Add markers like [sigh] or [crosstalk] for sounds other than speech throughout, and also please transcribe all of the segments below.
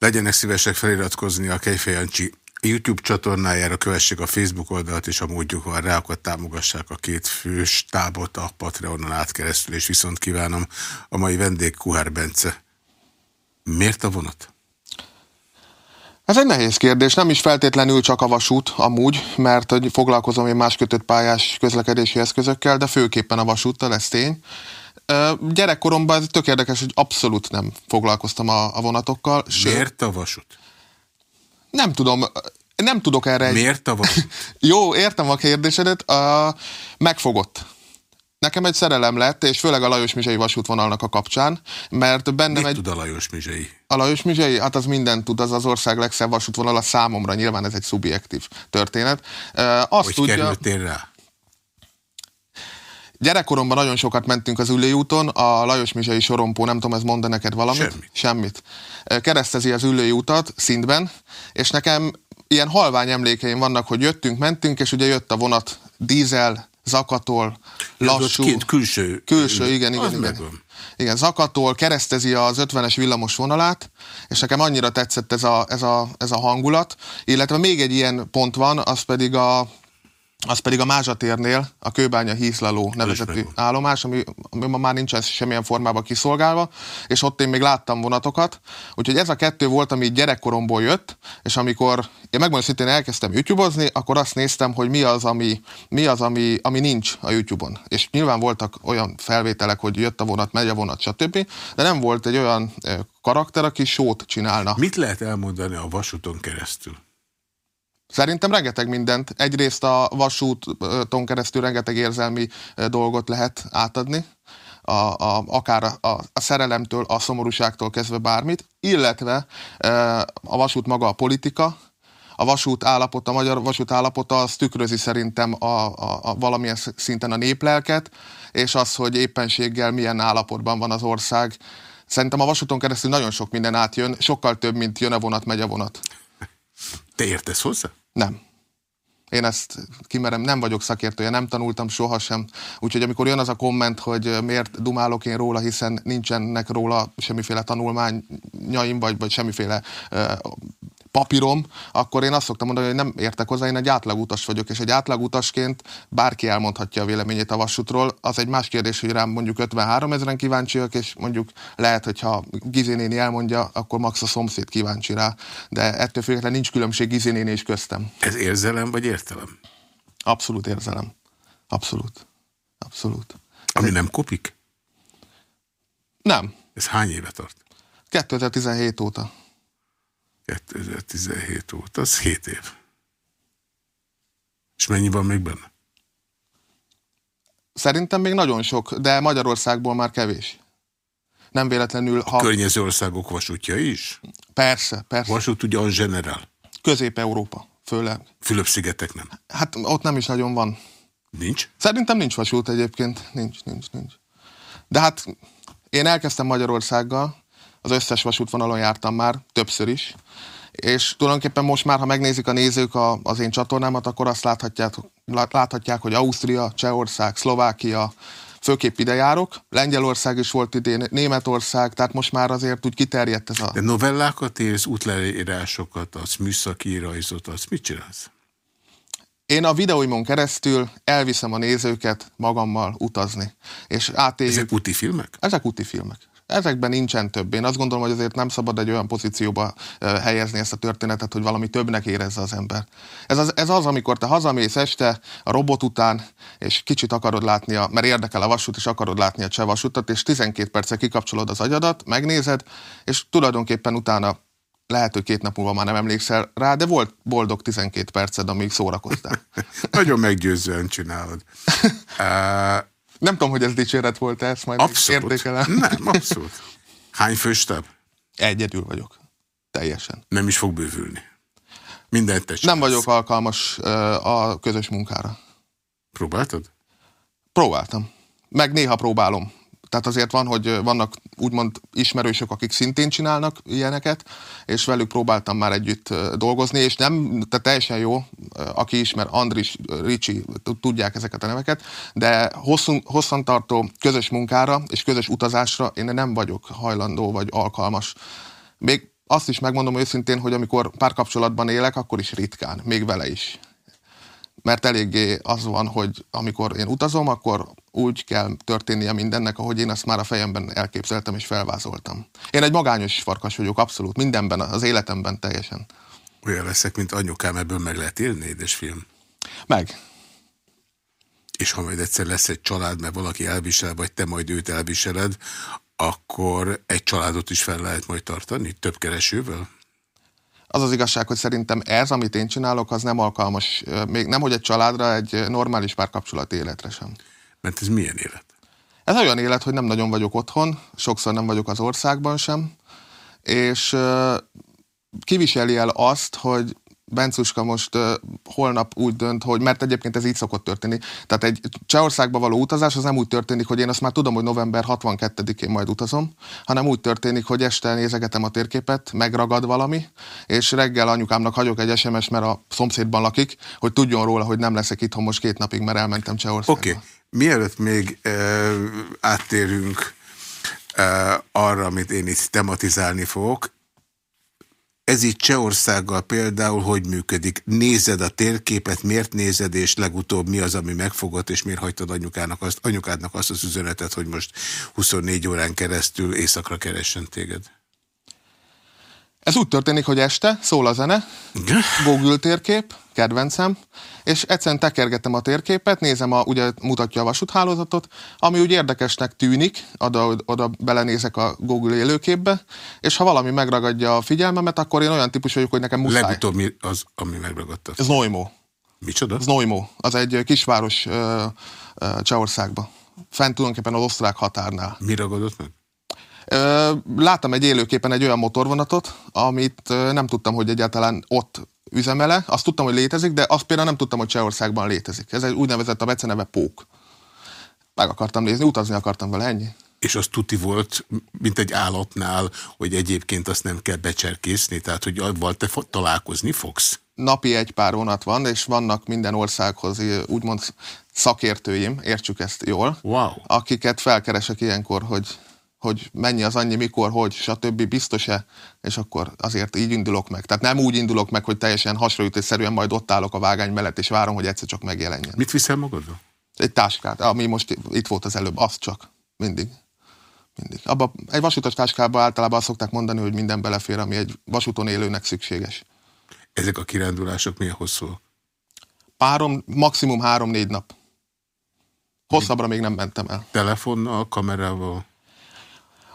Legyenek szívesek feliratkozni a Kejfej Jancsi YouTube csatornájára, kövessék a Facebook oldalt, és a módjuk van rá, akkor támogassák a két fős tábot a Patreonon átkeresztül, és viszont kívánom a mai vendég Kuhár Bence. Miért a vonat? Ez egy nehéz kérdés, nem is feltétlenül csak a vasút amúgy, mert hogy foglalkozom én más kötött pályás közlekedési eszközökkel, de főképpen a vasúttal, ez tény. Gyerekkoromban tök érdekes, hogy abszolút nem foglalkoztam a, a vonatokkal. Sőt, Miért a vasút? Nem tudom, nem tudok erre egy... Miért a vasút? [laughs] Jó, értem a kérdésedet. Uh, megfogott. Nekem egy szerelem lett, és főleg a Lajos Mizsei vasútvonalnak a kapcsán, mert bennem Mit egy... tud a Lajos Mizsei? A Lajos Mizsei? Hát az mindent tud, az az ország legszebb vasútvonala számomra, nyilván ez egy szubjektív történet. Azt hogy tudja... kerültél rá? Gyerekkoromban nagyon sokat mentünk az ülőjúton, a Lajos Mizsai sorompó, nem tudom, ez mond neked valamit? Semmit. Semmit. Keresztezi az ülői utat szintben, és nekem ilyen halvány emlékeim vannak, hogy jöttünk, mentünk, és ugye jött a vonat dízel, zakatol, lassú. Két külső. Külső, igen, igen, igen. Megvan. Igen, zakatol, keresztezi az 50-es villamos vonalát, és nekem annyira tetszett ez a, ez, a, ez a hangulat, illetve még egy ilyen pont van, az pedig a az pedig a Mázsatérnél a Kőbánya Hízlaló nevezetű állomás, ami, ami ma már nincs semmilyen formában kiszolgálva, és ott én még láttam vonatokat, úgyhogy ez a kettő volt, ami gyerekkoromból jött, és amikor én megmondom szintén elkezdtem YouTube-ozni, akkor azt néztem, hogy mi az, ami, mi az ami, ami nincs a YouTube-on. És nyilván voltak olyan felvételek, hogy jött a vonat, megy a vonat, stb., de nem volt egy olyan karakter, aki sót csinálna. Mit lehet elmondani a vasúton keresztül? Szerintem rengeteg mindent. Egyrészt a vasúton keresztül rengeteg érzelmi dolgot lehet átadni, a, a, akár a, a szerelemtől, a szomorúságtól kezdve bármit, illetve a vasút maga a politika, a vasút állapota, a magyar vasút állapota az tükrözi szerintem a, a, a valamilyen szinten a néplelket, és az, hogy éppenséggel milyen állapotban van az ország. Szerintem a vasúton keresztül nagyon sok minden átjön, sokkal több, mint jön a vonat, megy a vonat. Te értesz hozzá? Nem. Én ezt kimerem, nem vagyok szakértője, nem tanultam sohasem. Úgyhogy amikor jön az a komment, hogy miért dumálok én róla, hiszen nincsenek róla semmiféle tanulmányaim, vagy, vagy semmiféle uh, papírom, akkor én azt szoktam mondani, hogy nem értek hozzá, én egy átlagutas vagyok, és egy átlagutasként bárki elmondhatja a véleményét a vasútról. Az egy más kérdés, hogy rám mondjuk 53 ezeren kíváncsiak, és mondjuk lehet, hogyha Gizi néni elmondja, akkor max a szomszéd kíváncsi rá. De ettől függetlenül nincs különbség Gizi néni és köztem. Ez érzelem vagy értelem? Abszolút érzelem. Abszolút. Abszolút. Ami egy... nem kopik? Nem. Ez hány éve tart? 2017 óta. 2017 óta, az 7 év. És mennyi van még benne? Szerintem még nagyon sok, de Magyarországból már kevés. Nem véletlenül... Ha... A környező országok vasútja is? Persze, persze. Vasút ugye az generál? Közép-Európa, főleg. Fülöp-szigetek nem? Hát ott nem is nagyon van. Nincs? Szerintem nincs vasút egyébként. Nincs, nincs, nincs. De hát én elkezdtem Magyarországgal, az összes vasútvonalon jártam már, többször is, és tulajdonképpen most már, ha megnézik a nézők a, az én csatornámat, akkor azt láthatják, láthatják, hogy Ausztria, Csehország, Szlovákia, főképp ide járok. Lengyelország is volt idén, Németország, tehát most már azért úgy kiterjedt ez a... De novellákat írsz, útleírásokat az műszaki rajzot az mit csinálsz? Én a videóimon keresztül elviszem a nézőket magammal utazni. És átéljük... Ezek úti filmek? Ezek úti filmek. Ezekben nincsen több. Én azt gondolom, hogy azért nem szabad egy olyan pozícióba helyezni ezt a történetet, hogy valami többnek érezze az ember. Ez az, ez az amikor te hazamész este a robot után, és kicsit akarod látni, a, mert érdekel a vasút, és akarod látni a cseh vasutat, és 12 percet kikapcsolod az agyadat, megnézed, és tulajdonképpen utána lehet, hogy két nap múlva már nem emlékszel rá, de volt boldog 12 perced, amíg szórakoztál. [laughs] Nagyon meggyőzően csinálod. [laughs] Nem tudom, hogy ez dicséret volt, ezt majd abszolút. értékelem. Nem, abszolút. Hány főstáb? Egyedül vagyok. Teljesen. Nem is fog bővülni. Mindent te Nem vagyok alkalmas a közös munkára. Próbáltad? Próbáltam. Meg néha próbálom tehát azért van, hogy vannak úgymond ismerősök, akik szintén csinálnak ilyeneket, és velük próbáltam már együtt dolgozni, és nem, tehát teljesen jó, aki ismer, Andris, Ricsi, tudják ezeket a neveket, de hosszú, hosszantartó közös munkára és közös utazásra én nem vagyok hajlandó vagy alkalmas. Még azt is megmondom őszintén, hogy amikor párkapcsolatban élek, akkor is ritkán, még vele is. Mert eléggé az van, hogy amikor én utazom, akkor úgy kell történnie mindennek, ahogy én azt már a fejemben elképzeltem és felvázoltam. Én egy magányos farkas vagyok, abszolút, mindenben, az életemben teljesen. Olyan leszek, mint anyukám, ebből meg lehet élni, édesfilm? Meg. És ha majd egyszer lesz egy család, mert valaki elvisel, vagy te majd őt elviseled, akkor egy családot is fel lehet majd tartani, több keresővel? Az az igazság, hogy szerintem ez, amit én csinálok, az nem alkalmas, még nem hogy egy családra, egy normális párkapcsolat életre sem. Mert ez milyen élet? Ez olyan élet, hogy nem nagyon vagyok otthon, sokszor nem vagyok az országban sem, és kiviseli el azt, hogy Bencuska most uh, holnap úgy dönt, hogy, mert egyébként ez így szokott történni, tehát egy Csehországba való utazás az nem úgy történik, hogy én azt már tudom, hogy november 62-én majd utazom, hanem úgy történik, hogy este nézegetem a térképet, megragad valami, és reggel anyukámnak hagyok egy SMS, mert a szomszédban lakik, hogy tudjon róla, hogy nem leszek itthon most két napig, mert elmentem Csehországba. Oké, okay. Mielőtt még uh, áttérünk uh, arra, amit én itt tematizálni fogok, ez itt Csehországgal például hogy működik? Nézed a térképet, miért nézed, és legutóbb mi az, ami megfogott, és miért hagytad anyukának azt, anyukádnak azt az üzenetet, hogy most 24 órán keresztül éjszakra keressen téged? Ez úgy történik, hogy este szól a zene, Google térkép, kedvencem, és egyszerűen tekergetem a térképet, nézem, a, ugye mutatja a vasúthálózatot, ami úgy érdekesnek tűnik, oda, oda belenézek a Google élőképbe, és ha valami megragadja a figyelmemet, akkor én olyan típus vagyok, hogy nekem muszáj. Legutóbb mi az, ami megragadta? Ez Noimo. Micsoda? Ez Noimo. Az egy kisváros uh, uh, Csehországban. Fent tulajdonképpen az osztrák határnál. Mi ragadott meg? Láttam egy élőképen egy olyan motorvonatot, amit nem tudtam, hogy egyáltalán ott üzemele. Azt tudtam, hogy létezik, de azt például nem tudtam, hogy Csehországban létezik. Ez egy úgynevezett a beceneve pók. Meg akartam nézni, utazni akartam vele, ennyi. És az tuti volt, mint egy állatnál, hogy egyébként azt nem kell becserkészni, tehát hogy avval te találkozni fogsz? Napi egy pár vonat van, és vannak minden országhoz úgymond szakértőim, értsük ezt jól, wow. akiket felkeresek ilyenkor, hogy hogy mennyi az annyi, mikor, hogy, stb. biztos-e, és akkor azért így indulok meg. Tehát nem úgy indulok meg, hogy teljesen hasraütésszerűen majd ott állok a vágány mellett, és várom, hogy egyszer csak megjelenjen. Mit viszel magadra? Egy táskát, ami most itt volt az előbb, az csak, mindig. Mindig. Abba, egy vasutas táskában általában azt szokták mondani, hogy minden belefér, ami egy vasúton élőnek szükséges. Ezek a kirándulások milyen hosszúak? Párom, maximum három-négy nap. Hosszabbra még nem mentem el. Telefonnal, kamerával?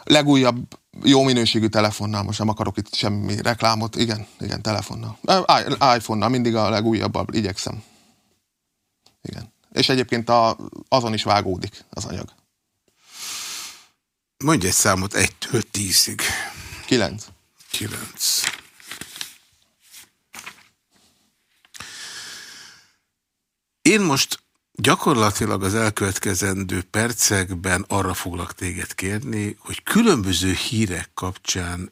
Legújabb jó minőségű telefonnal, most nem akarok itt semmi reklámot, igen, igen, telefonnal. iPhone-nal mindig a legújabbal igyekszem. Igen. És egyébként a, azon is vágódik az anyag. Mondj egy számot egytől tízig. Kilenc. Kilenc. Én most Gyakorlatilag az elkövetkezendő percekben arra foglak téged kérni, hogy különböző hírek kapcsán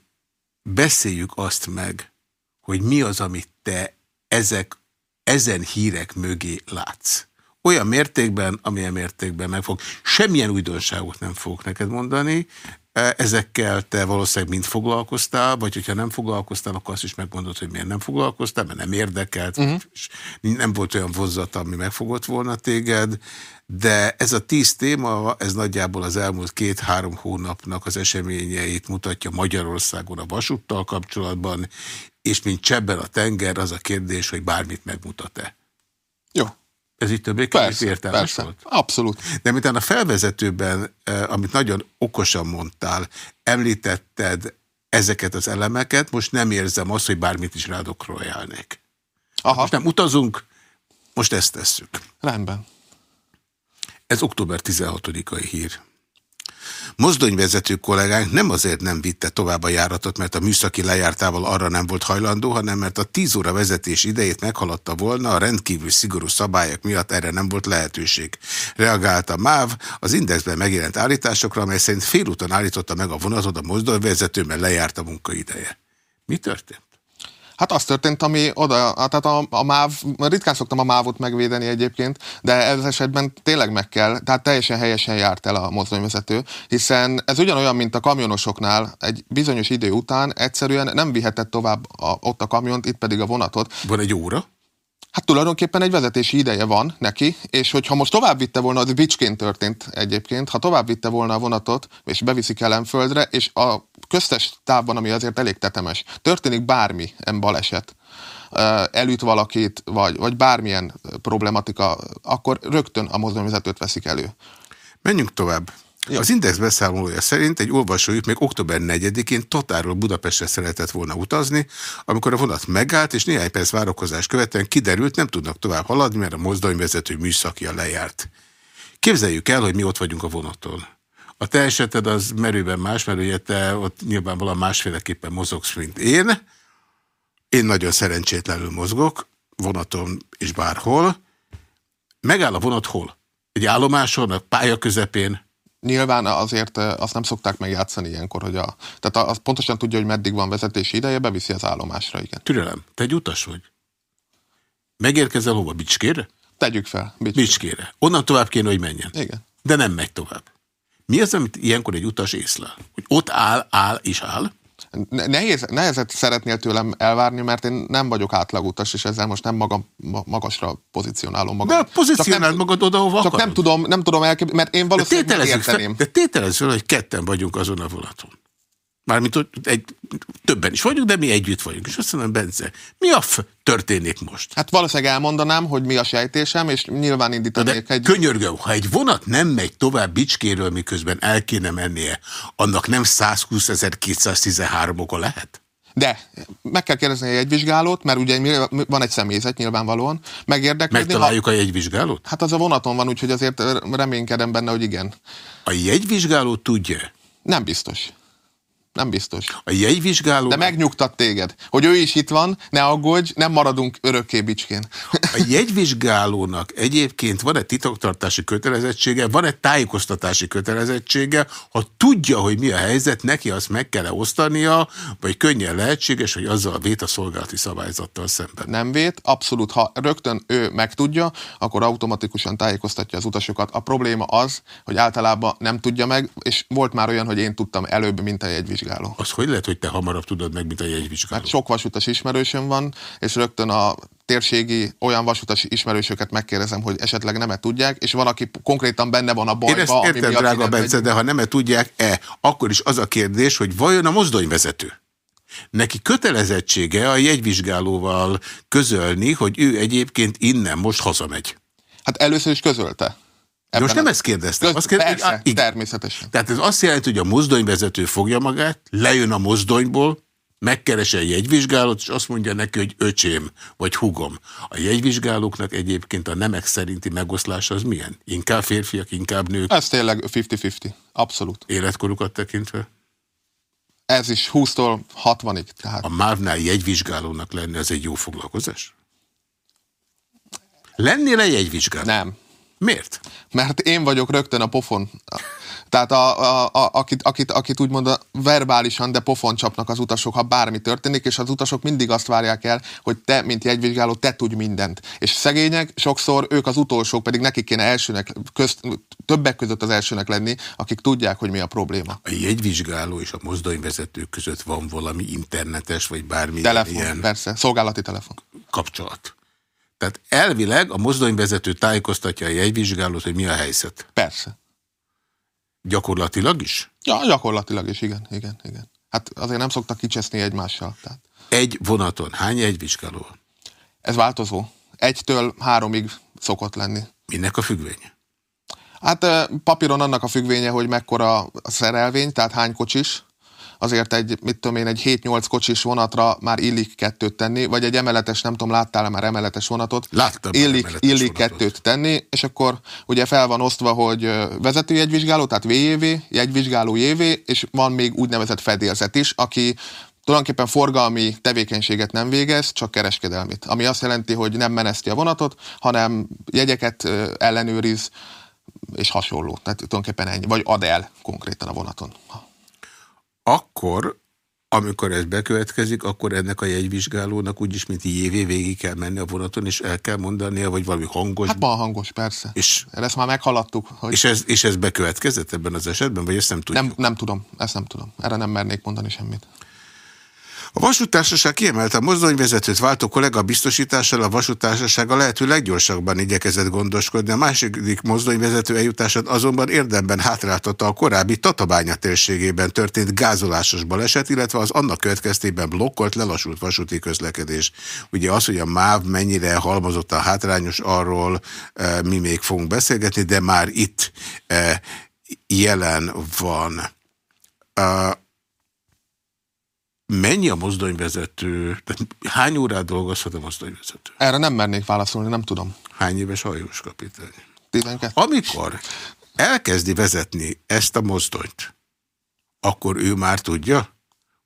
beszéljük azt meg, hogy mi az, amit te ezek, ezen hírek mögé látsz. Olyan mértékben, amilyen mértékben megfog. Semmilyen újdonságot nem fogok neked mondani, E, ezekkel te valószínűleg mind foglalkoztál, vagy hogyha nem foglalkoztál, akkor azt is megmondod, hogy miért nem foglalkoztál, mert nem érdekelt, uh -huh. és nem volt olyan vonzata, ami megfogott volna téged, de ez a tíz téma, ez nagyjából az elmúlt két-három hónapnak az eseményeit mutatja Magyarországon a vasúttal kapcsolatban, és mint csebben a tenger, az a kérdés, hogy bármit megmutat-e. Jó. Ez itt többé persze, értelmes persze, volt? Abszolút. De miután a felvezetőben, eh, amit nagyon okosan mondtál, említetted ezeket az elemeket, most nem érzem azt, hogy bármit is rádok rojálnék. Aha. Most nem utazunk, most ezt tesszük. Rendben. Ez október 16-ai hír. Mozdonyvezető kollégánk nem azért nem vitte tovább a járatot, mert a műszaki lejártával arra nem volt hajlandó, hanem mert a 10 óra vezetés idejét meghaladta volna, a rendkívül szigorú szabályok miatt erre nem volt lehetőség. Reagált a MÁV az indexben megjelent állításokra, amely szerint félúton állította meg a vonatot a mozdonyvezető, mert lejárt a munkaideje. Mi történt? Hát az történt, ami oda, tehát a, a MÁV, ritkán szoktam a MÁV-ot megvédeni egyébként, de ez esetben tényleg meg kell, tehát teljesen helyesen járt el a mozdonyvezető, hiszen ez ugyanolyan, mint a kamionosoknál, egy bizonyos idő után egyszerűen nem vihetett tovább a, ott a kamiont, itt pedig a vonatot. Van egy óra? Hát tulajdonképpen egy vezetési ideje van neki, és hogyha most tovább vitte volna, az bicsként történt egyébként, ha tovább vitte volna a vonatot, és beviszik Ellenföldre, és a köztes távban, ami azért elég tetemes, történik bármi baleset, elüt valakit, vagy, vagy bármilyen problematika, akkor rögtön a mozdonyvezetőt veszik elő. Menjünk tovább. Ja. Az Index beszámolója szerint egy olvasójuk még október 4-én Tatáról Budapestre szeretett volna utazni, amikor a vonat megállt, és néhány perc várakozás követően kiderült, nem tudnak tovább haladni, mert a mozdonyvezető műszakja lejárt. Képzeljük el, hogy mi ott vagyunk a vonaton. A te eseted az merőben más, mert ugye te ott nyilvánvalóan másféleképpen mozogsz, mint én. Én nagyon szerencsétlenül mozgok, vonaton és bárhol. Megáll a vonat hol? Egy állomáson, a pálya közepén? Nyilván azért azt nem szokták megjátszani ilyenkor, hogy a, tehát az pontosan tudja, hogy meddig van vezetési ideje, beviszi az állomásra, igen. Türelem, te egy utas vagy. Megérkezel hova? Bicskére? Tegyük fel. Bicskére. Bicskére. Onnan tovább kéne, hogy menjen. Igen. De nem megy tovább. Mi az, amit ilyenkor egy utas észlel? Hogy ott áll, áll és áll? Nehéz, nehezet szeretnél tőlem elvárni, mert én nem vagyok átlagutas, és ezzel most nem magam, magasra pozícionálom magam. De pozícionáld magad oda, hova Csak nem tudom, nem tudom elképzelni, mert én valószínűleg érteném. de tételezzük fel, hogy ketten vagyunk azon a vonaton. Mármint hogy egy, többen is vagyunk, de mi együtt vagyunk. És azt mondom, Bence, mi a f történik most? Hát valószínűleg elmondanám, hogy mi a sejtésem, és nyilván indítanék egy... Könyörgöm, ha egy vonat nem megy tovább Bicskéről, miközben el kéne mennie, annak nem 120.213 oka lehet? De meg kell kérdezni a jegyvizsgálót, mert ugye van egy személyzet nyilvánvalóan. Megérdeklődni. Megtaláljuk ha... a jegyvizsgálót? Hát az a vonaton van, úgyhogy azért reménykedem benne, hogy igen. A jegyvizsgáló tudja? Nem biztos. Nem biztos. A jegyvizsgáló... De megnyugtat téged, hogy ő is itt van, ne aggódj, nem maradunk örökké bicskén. A jegyvizsgálónak egyébként van-e titoktartási kötelezettsége, van-e tájékoztatási kötelezettsége, ha tudja, hogy mi a helyzet, neki azt meg kell -e osztania, vagy könnyen lehetséges, hogy azzal vét a szolgálati szabályzattal szemben. Nem vét, abszolút, ha rögtön ő megtudja, akkor automatikusan tájékoztatja az utasokat. A probléma az, hogy általában nem tudja meg, és volt már olyan, hogy én tudtam előbb, mint a jegyvizsgáló jegyvizsgáló. Az hogy lehet, hogy te hamarabb tudod meg, mint a jegyvizsgáló? Mert sok vasutas ismerősöm van, és rögtön a térségi olyan vasutas ismerősöket megkérdezem, hogy esetleg nem -e tudják, és valaki konkrétan benne van a bajba. Én ezt értem, ami drága Bence, de ha nem -e tudják-e, akkor is az a kérdés, hogy vajon a mozdonyvezető Neki kötelezettsége a jegyvizsgálóval közölni, hogy ő egyébként innen most hazamegy. Hát először is közölte. Ebben Most nem ezt kérdeztem. Köz, azt kérdeztem, persze, hogy, természetesen. Tehát ez azt jelenti, hogy a mozdonyvezető fogja magát, lejön a mozdonyból, megkeresi a jegyvizsgálót, és azt mondja neki, hogy öcsém, vagy hugom. A jegyvizsgálóknak egyébként a nemek szerinti megoszlás az milyen? Inkább férfiak, inkább nők? Ez tényleg 50-50, abszolút. Életkorukat tekintve? Ez is 20-tól 60-ig. Tehát. A MÁV-nál jegyvizsgálónak lenni, az egy jó foglalkozás? Lennél-e jegyvizsgáló? Nem. Miért? Mert én vagyok rögtön a pofon. Tehát a, a, a, akit, akit, akit úgymond a verbálisan, de pofon csapnak az utasok, ha bármi történik, és az utasok mindig azt várják el, hogy te, mint jegyvizsgáló, te tudj mindent. És szegények, sokszor ők az utolsók, pedig nekik kéne elsőnek, közt, többek között az elsőnek lenni, akik tudják, hogy mi a probléma. A jegyvizsgáló és a mozdonyvezető között van valami internetes, vagy bármi telefon, ilyen... persze, szolgálati telefon. Kapcsolat. Tehát elvileg a mozdonyvezető tájékoztatja a jegyvizsgálót, hogy mi a helyzet. Persze. Gyakorlatilag is? Ja, gyakorlatilag is, igen, igen, igen. Hát azért nem szoktak kicseszni egymással. Tehát. Egy vonaton hány jegyvizsgáló? Ez változó. Egytől háromig szokott lenni. Minek a függvénye? Hát papíron annak a függvénye, hogy mekkora a szerelvény, tehát hány kocsis, azért egy, mit tudom én, egy 7-8 kocsis vonatra már illik kettőt tenni, vagy egy emeletes, nem tudom, láttál-e már emeletes vonatot? Láttam illik, illik vonatot. kettőt tenni, és akkor ugye fel van osztva, hogy vezetőjegyvizsgáló, tehát VJV, jegyvizsgáló JV, és van még úgynevezett fedélzet is, aki tulajdonképpen forgalmi tevékenységet nem végez, csak kereskedelmit. Ami azt jelenti, hogy nem meneszti a vonatot, hanem jegyeket ellenőriz, és hasonló. Tehát tulajdonképpen ennyi. Vagy ad el konkrétan a vonaton akkor amikor ez bekövetkezik, akkor ennek a jegyvizsgálónak úgyis, mint jévé végig kell menni a vonaton, és el kell mondania, vagy valami hangos. Hát van hangos, persze. És, ezt már meghaladtuk. Hogy... És, ez, és ez bekövetkezett ebben az esetben, vagy ezt nem tudjuk? Nem, nem tudom, ezt nem tudom. Erre nem mernék mondani semmit. A vasútársaság kiemelte a mozdonyvezetőt váltó kollega biztosítással a vasútársaság a lehető leggyorsabban igyekezett gondoskodni. A második mozdonyvezető eljutását azonban érdemben hátráltatta a korábbi Tatabánya térségében történt gázolásos baleset, illetve az annak következtében blokkolt lelassult vasúti közlekedés. Ugye az, hogy a MÁV mennyire halmozott a hátrányos, arról e, mi még fogunk beszélgetni, de már itt e, jelen van. E, Mennyi a mozdonyvezető? Hány órát dolgozhat a mozdonyvezető? Erre nem mernék válaszolni, nem tudom. Hány éves hajós kapitány? 12. Amikor elkezdi vezetni ezt a mozdonyt, akkor ő már tudja,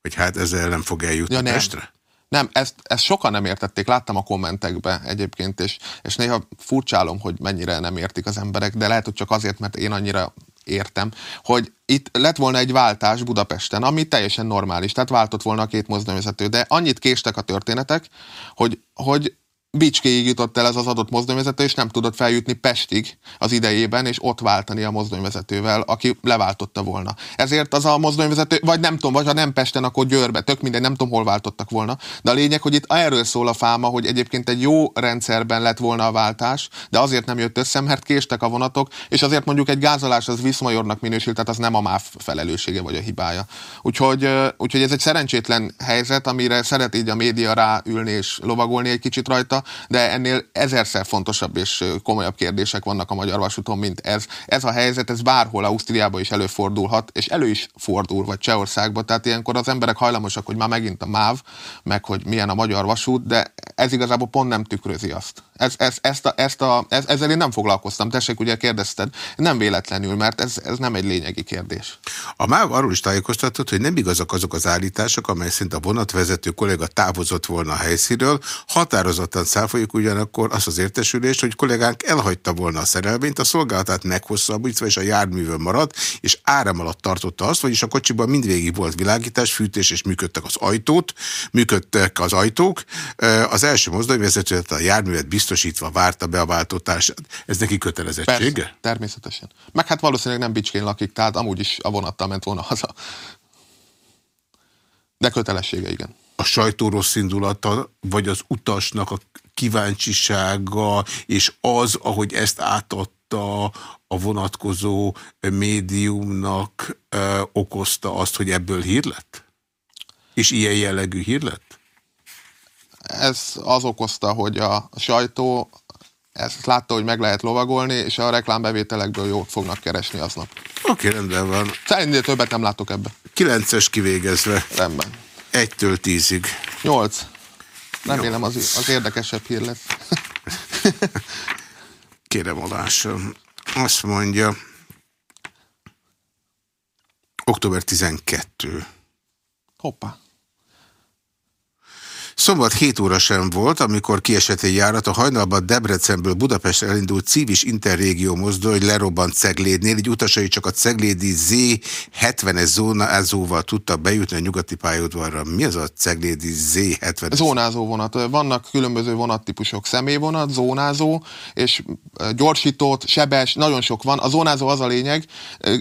hogy hát ezzel nem fog eljutni ja, nem. Pestre? Nem, ezt, ezt sokan nem értették, láttam a kommentekbe egyébként, és, és néha furcsálom, hogy mennyire nem értik az emberek, de lehet, hogy csak azért, mert én annyira értem, hogy itt lett volna egy váltás Budapesten, ami teljesen normális, tehát váltott volna a két mozdonyvezető, de annyit késtek a történetek, hogy, hogy Bicskéig jutott el ez az adott mozdonyvezető, és nem tudott feljutni Pestig az idejében, és ott váltani a mozdonyvezetővel, aki leváltotta volna. Ezért az a mozdonyvezető, vagy nem tudom, vagy ha nem Pesten, akkor Győrbe, tök mindegy, nem tudom, hol váltottak volna. De a lényeg, hogy itt erről szól a fáma, hogy egyébként egy jó rendszerben lett volna a váltás, de azért nem jött össze, mert késtek a vonatok, és azért mondjuk egy gázolás az viszmajornak minősül, tehát az nem a MÁV felelőssége vagy a hibája. Úgyhogy, úgyhogy ez egy szerencsétlen helyzet, amire szeret így a média ráülni és lovagolni egy kicsit rajta, de ennél ezerszer fontosabb és komolyabb kérdések vannak a magyar vasúton, mint ez. Ez a helyzet, ez bárhol Ausztriában is előfordulhat, és elő is fordul, vagy Csehországban, tehát ilyenkor az emberek hajlamosak, hogy már megint a MÁV, meg hogy milyen a magyar vasút, de ez igazából pont nem tükrözi azt. Ez, ez, ezt a, ezt a, ez, ezzel én nem foglalkoztam, tessék, ugye kérdezted, nem véletlenül, mert ez, ez nem egy lényegi kérdés. A MÁV arról is tájékoztatott, hogy nem igazak azok az állítások, amely szerint a vonatvezető kolléga távozott volna a helyszínről, határozottan száfoljuk ugyanakkor azt az értesülést, hogy kollégánk elhagyta volna a szerelvényt, a szolgálatát meghosszabbítva és a járművön maradt, és áram alatt tartotta azt, vagyis a kocsiban mindvégig volt világítás, fűtés és működtek az ajtót, működtek az ajtók. Az első mozdonyvezető a járművet biztosítva várta be a váltótársát. Ez neki kötelezettsége? Persze, természetesen. Meg hát valószínűleg nem Bicskén lakik, tehát amúgy is a vonattal ment volna haza. De kötelessége, igen a sajtó rossz indulata, vagy az utasnak a kíváncsisága, és az, ahogy ezt átadta a vonatkozó médiumnak, ö, okozta azt, hogy ebből hír lett? És ilyen jellegű hír lett? Ez az okozta, hogy a sajtó ezt látta, hogy meg lehet lovagolni, és a reklámbevételekből jót fognak keresni aznap. Oké, rendben van. Szerintem többet nem látok ebbe. Kilences kivégezve. Rendben. Egytől tízig. Nyolc. Remélem az, az érdekesebb hír lesz. [laughs] Kérem alásom. Azt mondja, október 12. Hoppá. Szombat 7 óra sem volt, amikor kiesett egy járat a hajnalban Debrecenből Budapest elindult Civis Interrégió mozdony lerobbant Ceglédnél, így utasai csak a Ceglédi Z70-es zónázóval tudtak bejutni a nyugati pályaudvarra. Mi az a Ceglédi Z70? Zónázó vonat. Vannak különböző vonattípusok. Személyvonat, zónázó, és gyorsított, sebes, nagyon sok van. A zónázó az a lényeg,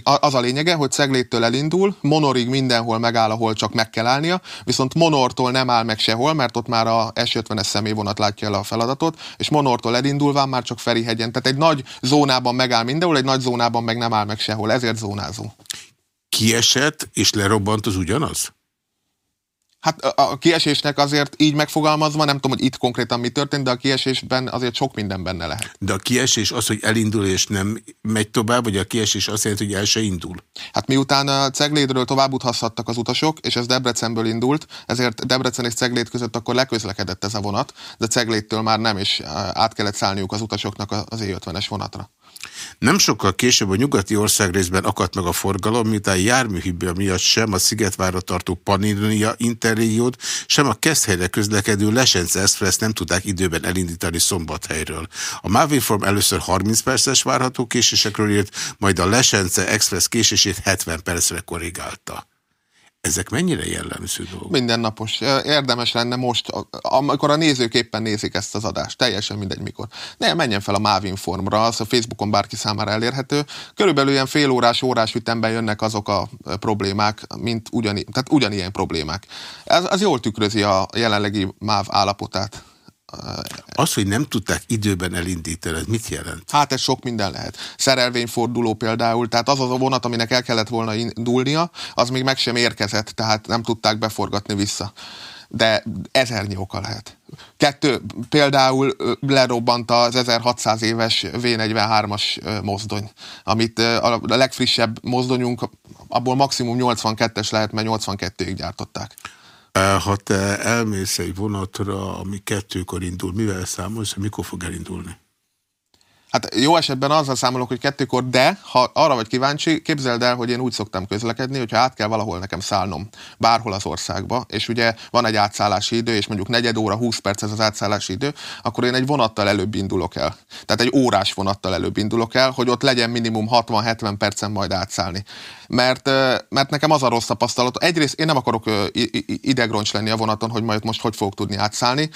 az a lényege, hogy Ceglédtől elindul, Monorig mindenhol megáll, ahol csak meg kell állnia, viszont Monortól nem áll meg sehol, mert ott már a S50-es személyvonat látja el a feladatot, és Monortól elindulván már csak Ferihegyen. Tehát egy nagy zónában megáll mindenhol, egy nagy zónában meg nem áll meg sehol, ezért zónázó. Kiesett és lerobbant az ugyanaz? Hát a kiesésnek azért így megfogalmazva, nem tudom, hogy itt konkrétan mi történt, de a kiesésben azért sok minden benne lehet. De a kiesés az, hogy elindul és nem megy tovább, vagy a kiesés azt jelenti, hogy el se indul? Hát miután a Ceglédről tovább uthassadtak az utasok, és ez Debrecenből indult, ezért Debrecen és Cegléd között akkor leközlekedett ez a vonat, de Ceglédtől már nem, és át kellett szállniuk az utasoknak az E50-es vonatra. Nem sokkal később a nyugati országrészben akadt meg a forgalom, mint a járműhibja miatt sem a Szigetvára tartó Paninia interrégiót, sem a Keszthelyre közlekedő Lesence Express nem tudták időben elindítani Szombathelyről. A Mavinform először 30 perces várható késésekről írt, majd a Lesence Express késését 70 percre korrigálta. Ezek mennyire jellemző dolgok? Mindennapos. Érdemes lenne most, amikor a nézők éppen nézik ezt az adást, teljesen mindegy mikor. Ne, menjen fel a Mávinformra, az a Facebookon bárki számára elérhető. Körülbelül ilyen fél órás, órás ütemben jönnek azok a problémák, mint ugyani, tehát ugyanilyen problémák. Ez, az jól tükrözi a jelenlegi MÁV állapotát. Az, hogy nem tudták időben elindítani, ez mit jelent? Hát ez sok minden lehet. Szerelvényforduló például, tehát az az a vonat, aminek el kellett volna indulnia, az még meg sem érkezett, tehát nem tudták beforgatni vissza. De ezernyi oka lehet. Kettő, például lerobbant az 1600 éves V43-as mozdony, amit a legfrissebb mozdonyunk, abból maximum 82-es lehet, mert 82-ig gyártották. Ha te elmész egy vonatra, ami kettőkor indul, mivel számolsz, mikor fog elindulni? Hát jó esetben azzal számolok, hogy kettőkor, de ha arra vagy kíváncsi, képzeld el, hogy én úgy szoktam közlekedni, hogyha át kell valahol nekem szállnom, bárhol az országba, és ugye van egy átszállási idő, és mondjuk negyed óra, 20 perc ez az átszállási idő, akkor én egy vonattal előbb indulok el. Tehát egy órás vonattal előbb indulok el, hogy ott legyen minimum 60-70 percen majd átszállni. Mert, mert nekem az a rossz tapasztalat. Egyrészt én nem akarok idegroncs lenni a vonaton, hogy majd most hogy fogok tudni átszállni,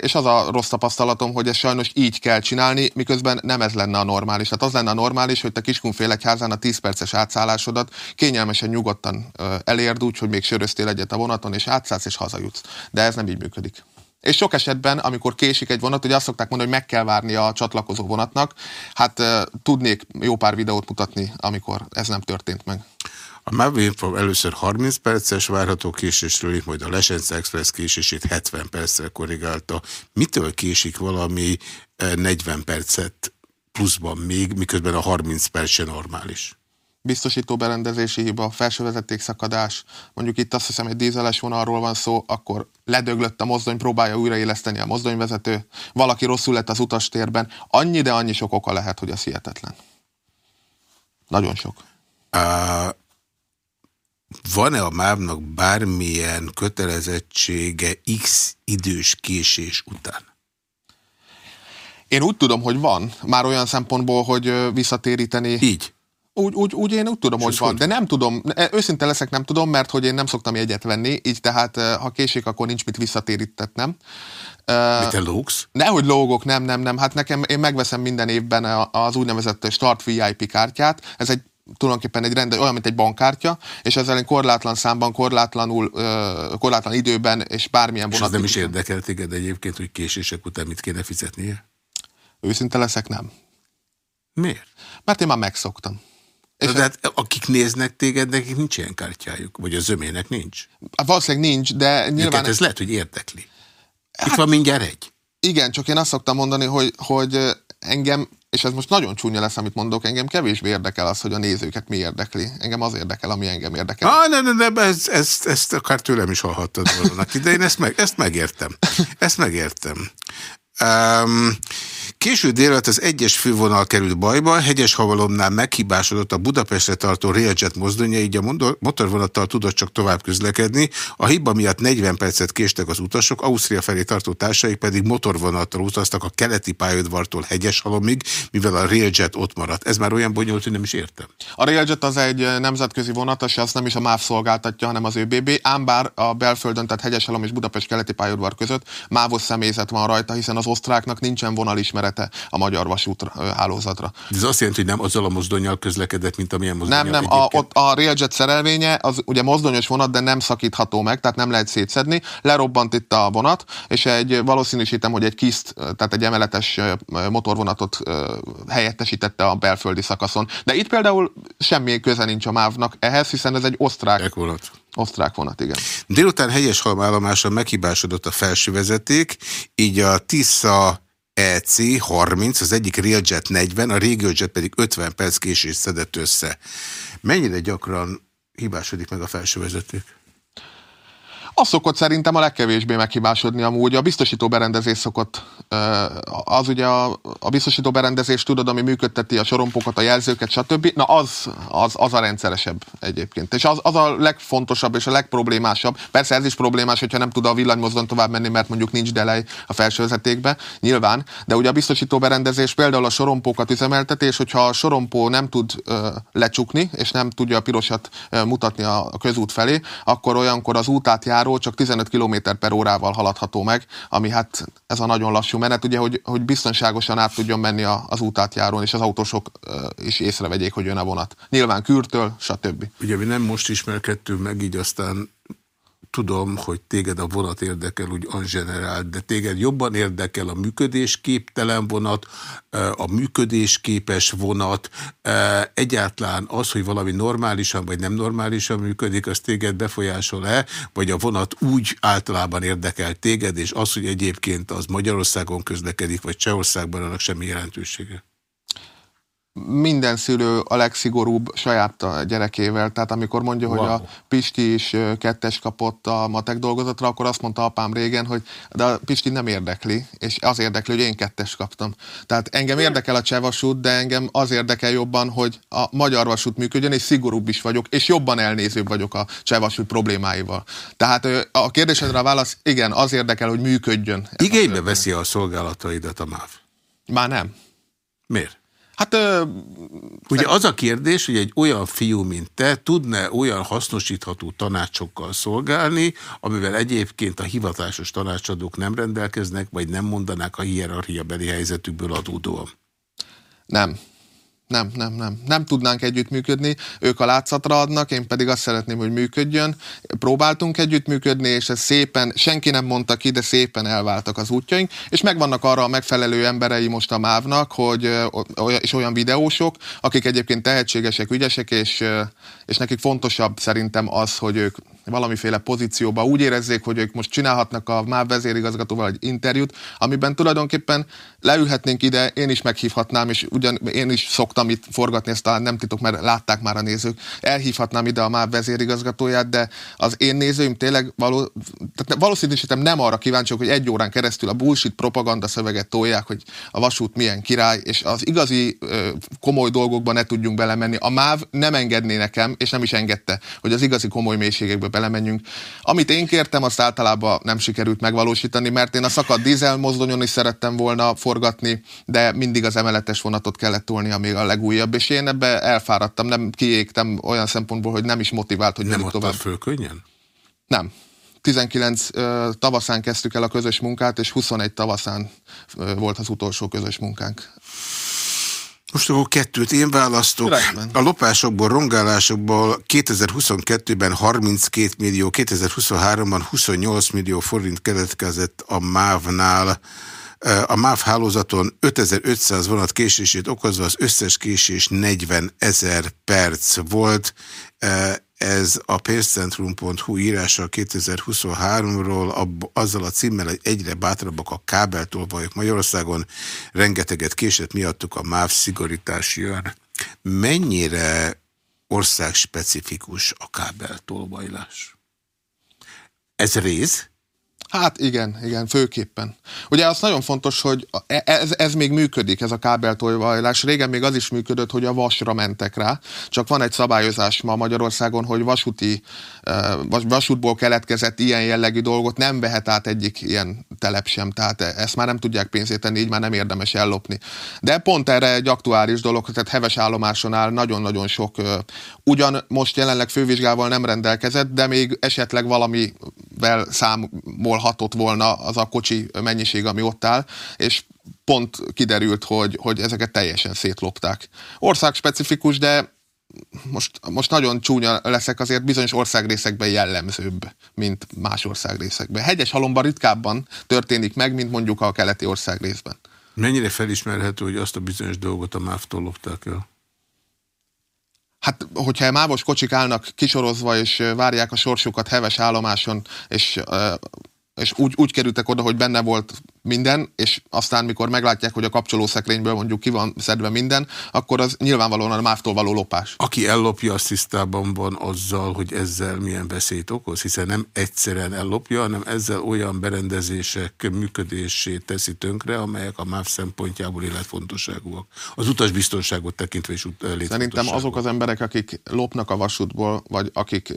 és az a rossz tapasztalatom, hogy ezt sajnos így kell csinálni, miközben nem ez lenne a normális. Tehát az lenne a normális, hogy te Kiskunfélegyházán a 10 perces átszállásodat kényelmesen, nyugodtan elérd úgy, hogy még söröztél egyet a vonaton, és átszállsz, és hazajutsz. De ez nem így működik. És sok esetben, amikor késik egy vonat, ugye azt szokták mondani, hogy meg kell várni a csatlakozó vonatnak. Hát tudnék jó pár videót mutatni, amikor ez nem történt meg. A Mavinform először 30 perces várható késésről, majd a Lesence Express késését 70 percre korrigálta. Mitől késik valami 40 percet pluszban még, miközben a 30 perc se normális? Biztosító berendezési hiba, felsővezeték szakadás, mondjuk itt azt hiszem egy dízeles vonalról van szó, akkor ledöglött a mozdony, próbálja újraéleszteni a mozdonyvezető, valaki rosszul lett az utastérben, annyi, de annyi sok oka lehet, hogy az hihetetlen. Nagyon sok. Uh, Van-e a MÁV-nak bármilyen kötelezettsége X idős késés után? Én úgy tudom, hogy van, már olyan szempontból, hogy visszatéríteni. Így. Úgy, úgy, úgy én úgy tudom, hogy van, de nem tudom, őszinte leszek, nem tudom, mert hogy én nem szoktam jegyet venni, így tehát ha késik, akkor nincs mit visszatérítetnem. Mit te lógsz? Nehogy lógok, nem, nem, nem. Hát nekem, én megveszem minden évben az úgynevezett Start VIP kártyát. Ez egy tulajdonképpen egy rende, olyan, mint egy bankkártya, és ezzel én korlátlan számban, korlátlanul, korlátlan időben, és bármilyen vonat. És az nem is érdekel téged egyébként, hogy késések után mit kéne fizetnie? Őszinte leszek, nem. Miért? Mert én már megszoktam. És de hát akik néznek téged, nekik nincs ilyen kártyájuk, vagy a zömének nincs? Hát valószínűleg nincs, de nyilván... Őket ez lehet, hogy érdekli. Hát, Itt van mindjárt egy. Igen, csak én azt szoktam mondani, hogy, hogy engem, és ez most nagyon csúnya lesz, amit mondok, engem kevésbé érdekel az, hogy a nézőket mi érdekli. Engem az érdekel, ami engem érdekel. Ah, ne, ne, ne, ezt, ezt, ezt akár tőlem is hallhattad volna, de én ezt, meg, ezt megértem. Ezt megértem. Um, Késő délután az egyes fővonal került bajba, hegyes havalomnál meghibásodott a Budapestre tartó Railjet mozdonya, így a motorvonattal tudott csak tovább közlekedni. A hiba miatt 40 percet késtek az utasok, Ausztria felé tartó társaik pedig motorvonattal utaztak a keleti pályaudvartól hegyes halomig, mivel a Railjet ott maradt. Ez már olyan bonyolult, hogy nem is értem. A Railjet az egy nemzetközi vonat, és azt nem is a MÁV szolgáltatja, hanem az ÖBB, ám bár a belföldön, tehát hegyes halom és Budapest keleti pályaudvar között mávos személyzet van rajta, hiszen az osztráknak nincsen vonalismeret területe a magyar vasút hálózatra. Ez azt jelenti, hogy nem azzal a mozdonyjal közlekedett, mint amilyen mozdonyal Nem, nem, a, ott a Railjet szerelvénye az ugye mozdonyos vonat, de nem szakítható meg, tehát nem lehet szétszedni. Lerobbant itt a vonat, és egy valószínűsítem, hogy egy kiszt, tehát egy emeletes motorvonatot helyettesítette a belföldi szakaszon. De itt például semmi köze nincs a MÁV-nak ehhez, hiszen ez egy osztrák vonat. Osztrák vonat, igen. Délután Hegyeshalom állomáson meghibásodott a felső vezeték, így a Tisza EC 30, az egyik Railjet 40, a RegioJet pedig 50 perc késés szedett össze. Mennyire gyakran hibásodik meg a felsővezetők? Az szokott szerintem a legkevésbé meghibásodni amúgy. A biztosító berendezés szokott, az ugye a, a biztosító berendezés, tudod, ami működteti a sorompókat, a jelzőket, stb. Na az, az, az a rendszeresebb egyébként. És az, az a legfontosabb és a legproblémásabb. Persze ez is problémás, hogyha nem tud a villanymozdon tovább menni, mert mondjuk nincs delej a felsővezetékbe, nyilván. De ugye a biztosító berendezés például a sorompókat üzemelteti, és hogyha a sorompó nem tud ö, lecsukni, és nem tudja a pirosat ö, mutatni a, a közút felé, akkor olyankor az útát járó csak 15 km per órával haladható meg, ami hát ez a nagyon lassú menet, ugye, hogy, hogy biztonságosan át tudjon menni a, az útát járón, és az autósok is észrevegyék, hogy jön a vonat. Nyilván kürtől, stb. Ugye mi nem most ismerkedtünk meg, így aztán tudom, hogy téged a vonat érdekel úgy en general, de téged jobban érdekel a működésképtelen vonat, a működésképes vonat, egyáltalán az, hogy valami normálisan vagy nem normálisan működik, az téged befolyásol-e, vagy a vonat úgy általában érdekel téged, és az, hogy egyébként az Magyarországon közlekedik, vagy Csehországban, annak semmi jelentősége? Minden szülő a legszigorúbb saját a gyerekével. Tehát amikor mondja, wow. hogy a Pisti is kettes kapott a matek dolgozatra, akkor azt mondta apám régen, hogy de a Pisti nem érdekli, és az érdekli, hogy én kettes kaptam. Tehát engem érdekel a csevasút, de engem az érdekel jobban, hogy a magyar vasút működjön, és szigorúbb is vagyok, és jobban elnézőbb vagyok a csevasút problémáival. Tehát a kérdésedre a válasz, igen, az érdekel, hogy működjön. Igénybe veszi a szolgálataidat a MÁV? Már nem. Miért? Hát... Ö, Ugye az a kérdés, hogy egy olyan fiú, mint te, tudne olyan hasznosítható tanácsokkal szolgálni, amivel egyébként a hivatásos tanácsadók nem rendelkeznek, vagy nem mondanák a hierarchia beli helyzetükből adódóan? Nem nem, nem, nem. Nem tudnánk együttműködni. Ők a látszatra adnak, én pedig azt szeretném, hogy működjön. Próbáltunk együttműködni, és ez szépen, senki nem mondta ki, de szépen elváltak az útjaink, és megvannak arra a megfelelő emberei most a mávnak, hogy, és olyan videósok, akik egyébként tehetségesek, ügyesek, és, és nekik fontosabb szerintem az, hogy ők valamiféle pozícióba úgy érezzék, hogy ők most csinálhatnak a MÁV vezérigazgatóval egy interjút, amiben tulajdonképpen leülhetnénk ide, én is meghívhatnám, és ugyan én is szoktam itt forgatni, ezt talán nem titok, mert látták már a nézők, elhívhatnám ide a MÁV vezérigazgatóját, de az én nézőim tényleg való, tehát valószínűsítem nem arra kíváncsiak, hogy egy órán keresztül a bullshit propaganda szöveget tolják, hogy a vasút milyen király, és az igazi komoly dolgokban ne tudjunk belemenni. A MÁV nem engedné nekem, és nem is engedte, hogy az igazi komoly mélységekbe belemenjünk. Amit én kértem, azt általában nem sikerült megvalósítani, mert én a szakadt dízel mozdonyon is szerettem volna forgatni, de mindig az emeletes vonatot kellett tolni, amíg a legújabb, és én ebbe elfáradtam, nem kiégtem olyan szempontból, hogy nem is motivált, hogy nem tovább. föl könnyen? Nem. 19 uh, tavaszán kezdtük el a közös munkát, és 21 tavaszán uh, volt az utolsó közös munkánk. Most akkor kettőt én választok. Rendben. A lopásokból, rongálásokból 2022-ben 32 millió, 2023-ban 28 millió forint keletkezett a MÁV-nál. A MÁV hálózaton 5500 vonat késését okozva az összes késés 40 ezer perc volt ez a pénzcentrum.hu írása 2023-ról azzal a címmel, hogy egyre bátrabbak a kábeltolvajok Magyarországon, rengeteget késett miattuk a MÁV szigorítás jön. Mennyire országspecifikus a kábeltolvajlás? Ez rész? Hát igen, igen, főképpen. Ugye az nagyon fontos, hogy e, ez, ez még működik, ez a kábeltolvajlás. Régen még az is működött, hogy a vasra mentek rá. Csak van egy szabályozás ma Magyarországon, hogy vasúti, e, vasútból keletkezett ilyen jellegű dolgot nem vehet át egyik ilyen telep sem. Tehát e, ezt már nem tudják pénzét tenni, így már nem érdemes ellopni. De pont erre egy aktuális dolog, tehát heves állomásonál nagyon-nagyon sok, ugyan most jelenleg fővizsgával nem rendelkezett, de még esetleg valamivel számol hatott volna az a kocsi mennyiség, ami ott áll, és pont kiderült, hogy, hogy ezeket teljesen szétlopták. Ország specifikus, de most, most nagyon csúnya leszek, azért bizonyos országrészekben jellemzőbb, mint más országrészekben. Hegyes halomban ritkábban történik meg, mint mondjuk a keleti országrészben. Mennyire felismerhető, hogy azt a bizonyos dolgot a MÁV-tól lopták el? Hát, hogyha mávos kocsik állnak kisorozva, és várják a sorsukat heves állomáson, és és úgy, úgy kerültek oda, hogy benne volt minden, és aztán mikor meglátják, hogy a kapcsolószekrényből mondjuk ki van szedve minden, akkor az nyilvánvalóan a mávtól való lopás. Aki ellopja, az tisztában van azzal, hogy ezzel milyen veszélyt okoz, hiszen nem egyszerűen ellopja, hanem ezzel olyan berendezések működését teszi tönkre, amelyek a MÁV szempontjából életfontosságúak. Az utasbiztonságot tekintve is Szerintem azok az emberek, akik lopnak a vasútból, vagy akik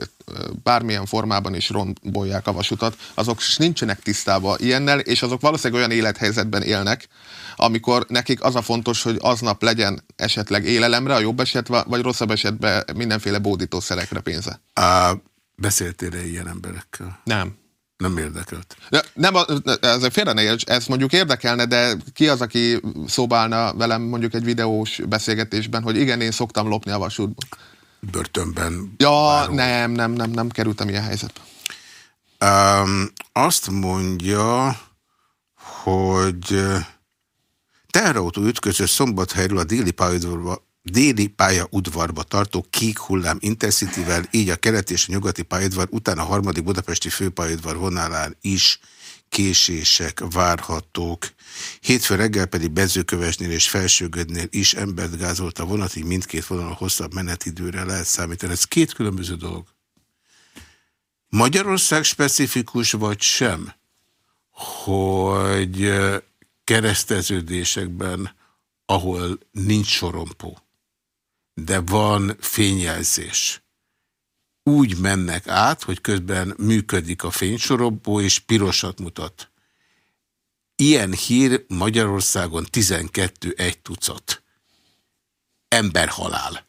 bármilyen formában is rombolják a vasutat, azok nincsenek tisztában ilyennel, és azok valószínűleg olyan élethelyzetben élnek, amikor nekik az a fontos, hogy aznap legyen esetleg élelemre, a jobb eset, vagy rosszabb esetben mindenféle bódítószerekre pénze. Á, beszéltél-e ilyen emberekkel? Nem. Nem érdekelt. De, nem, ez félre ne érts, ez mondjuk érdekelne, de ki az, aki szobálna velem mondjuk egy videós beszélgetésben, hogy igen, én szoktam lopni a vasútban. Börtönben. Ja, bárhol. nem, nem, nem, nem kerültem ilyen helyzetbe. Um, azt mondja, hogy teherautó ütközött szombathelyről a déli pályaudvarba, déli pályaudvarba tartó kék hullám Intercityvel, így a kelet és a nyugati pályaudvar, utána a harmadik budapesti főpályaudvar vonalán is késések várhatók. Hétfő reggel pedig Bezőkövesnél és Felsőgödnél is embert gázolt a vonat, így mindkét vonalon hosszabb menetidőre lehet számítani. Ez két különböző dolog. Magyarország specifikus vagy sem, hogy kereszteződésekben, ahol nincs sorompó, de van fényjelzés, úgy mennek át, hogy közben működik a fénysorompó, és pirosat mutat. Ilyen hír Magyarországon 12 egy tucat. Emberhalál.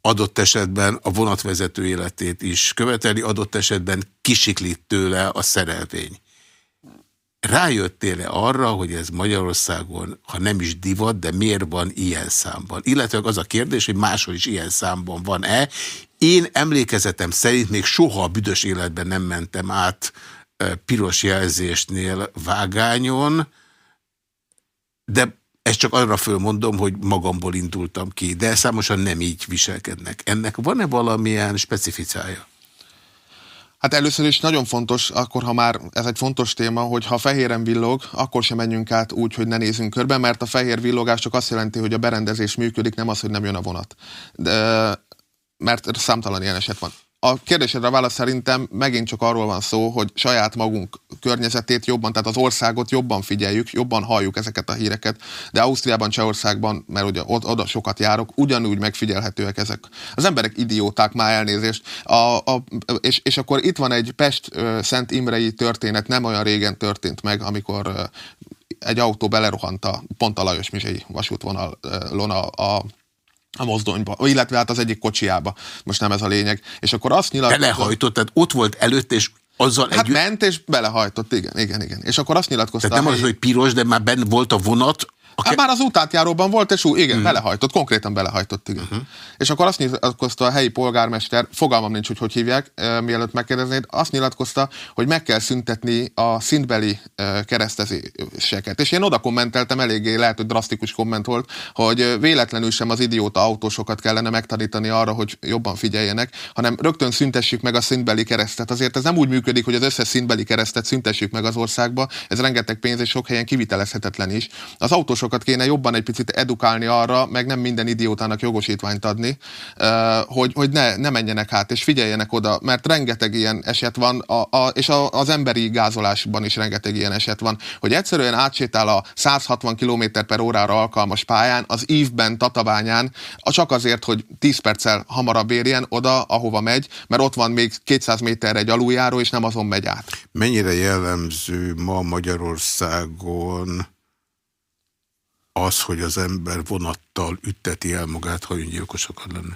Adott esetben a vonatvezető életét is követeli, adott esetben kisiklit tőle a szerelvény. Rájöttél-e arra, hogy ez Magyarországon, ha nem is divat, de miért van ilyen számban? Illetve az a kérdés, hogy máshol is ilyen számban van-e. Én emlékezetem szerint még soha a büdös életben nem mentem át piros jelzésnél vágányon, de ezt csak arra fölmondom, hogy magamból indultam ki, de számosan nem így viselkednek. Ennek van-e valamilyen specificája? Hát először is nagyon fontos, akkor ha már ez egy fontos téma, hogy ha fehéren villog, akkor sem menjünk át úgy, hogy ne nézzünk körbe, mert a fehér villogás csak azt jelenti, hogy a berendezés működik, nem az, hogy nem jön a vonat. De, mert számtalan ilyen eset van a kérdésedre a válasz szerintem megint csak arról van szó, hogy saját magunk környezetét jobban, tehát az országot jobban figyeljük, jobban halljuk ezeket a híreket, de Ausztriában, Csehországban, mert ugye oda sokat járok, ugyanúgy megfigyelhetőek ezek. Az emberek idióták, már elnézést. A, a, és, és akkor itt van egy Pest-Szent Imrei történet, nem olyan régen történt meg, amikor egy autó belerohant a, pont a Lajos Mizsei vasútvonalon a, a a mozdonyba, illetve hát az egyik kocsiába. Most nem ez a lényeg. És akkor azt nyilatkozott... Belehajtott, tehát ott volt előtt, és azzal hát együtt... ment és belehajtott, igen, igen, igen. És akkor azt nyilatkozta... Tehát nem az, hogy piros, de már benn volt a vonat, Okay. Hát már az útátjáróban volt, és úgy, igen, mm. belehajtott, konkrétan belehajtott, igen. Uh-huh. És akkor azt nyilatkozta a helyi polgármester, fogalmam nincs, hogy hogy hívják, e, mielőtt megkérdeznéd, azt nyilatkozta, hogy meg kell szüntetni a szintbeli e, keresztezéseket. És én oda kommenteltem, eléggé lehet, hogy drasztikus komment volt, hogy véletlenül sem az idióta autósokat kellene megtanítani arra, hogy jobban figyeljenek, hanem rögtön szüntessük meg a szintbeli keresztet. Azért ez nem úgy működik, hogy az összes szintbeli keresztet szüntessük meg az országba, ez rengeteg pénz és sok helyen kivitelezhetetlen is. Az autósok politikusokat kéne jobban egy picit edukálni arra, meg nem minden idiótának jogosítványt adni, hogy, hogy ne, ne menjenek át, és figyeljenek oda, mert rengeteg ilyen eset van, a, a, és a, az emberi gázolásban is rengeteg ilyen eset van, hogy egyszerűen átsétál a 160 km per órára alkalmas pályán, az ívben, Tatabányán, csak azért, hogy 10 perccel hamarabb érjen oda, ahova megy, mert ott van még 200 méterre egy aluljáró, és nem azon megy át. Mennyire jellemző ma Magyarországon az, hogy az ember vonattal ütteti el magát, ha öngyilkos akar lenni.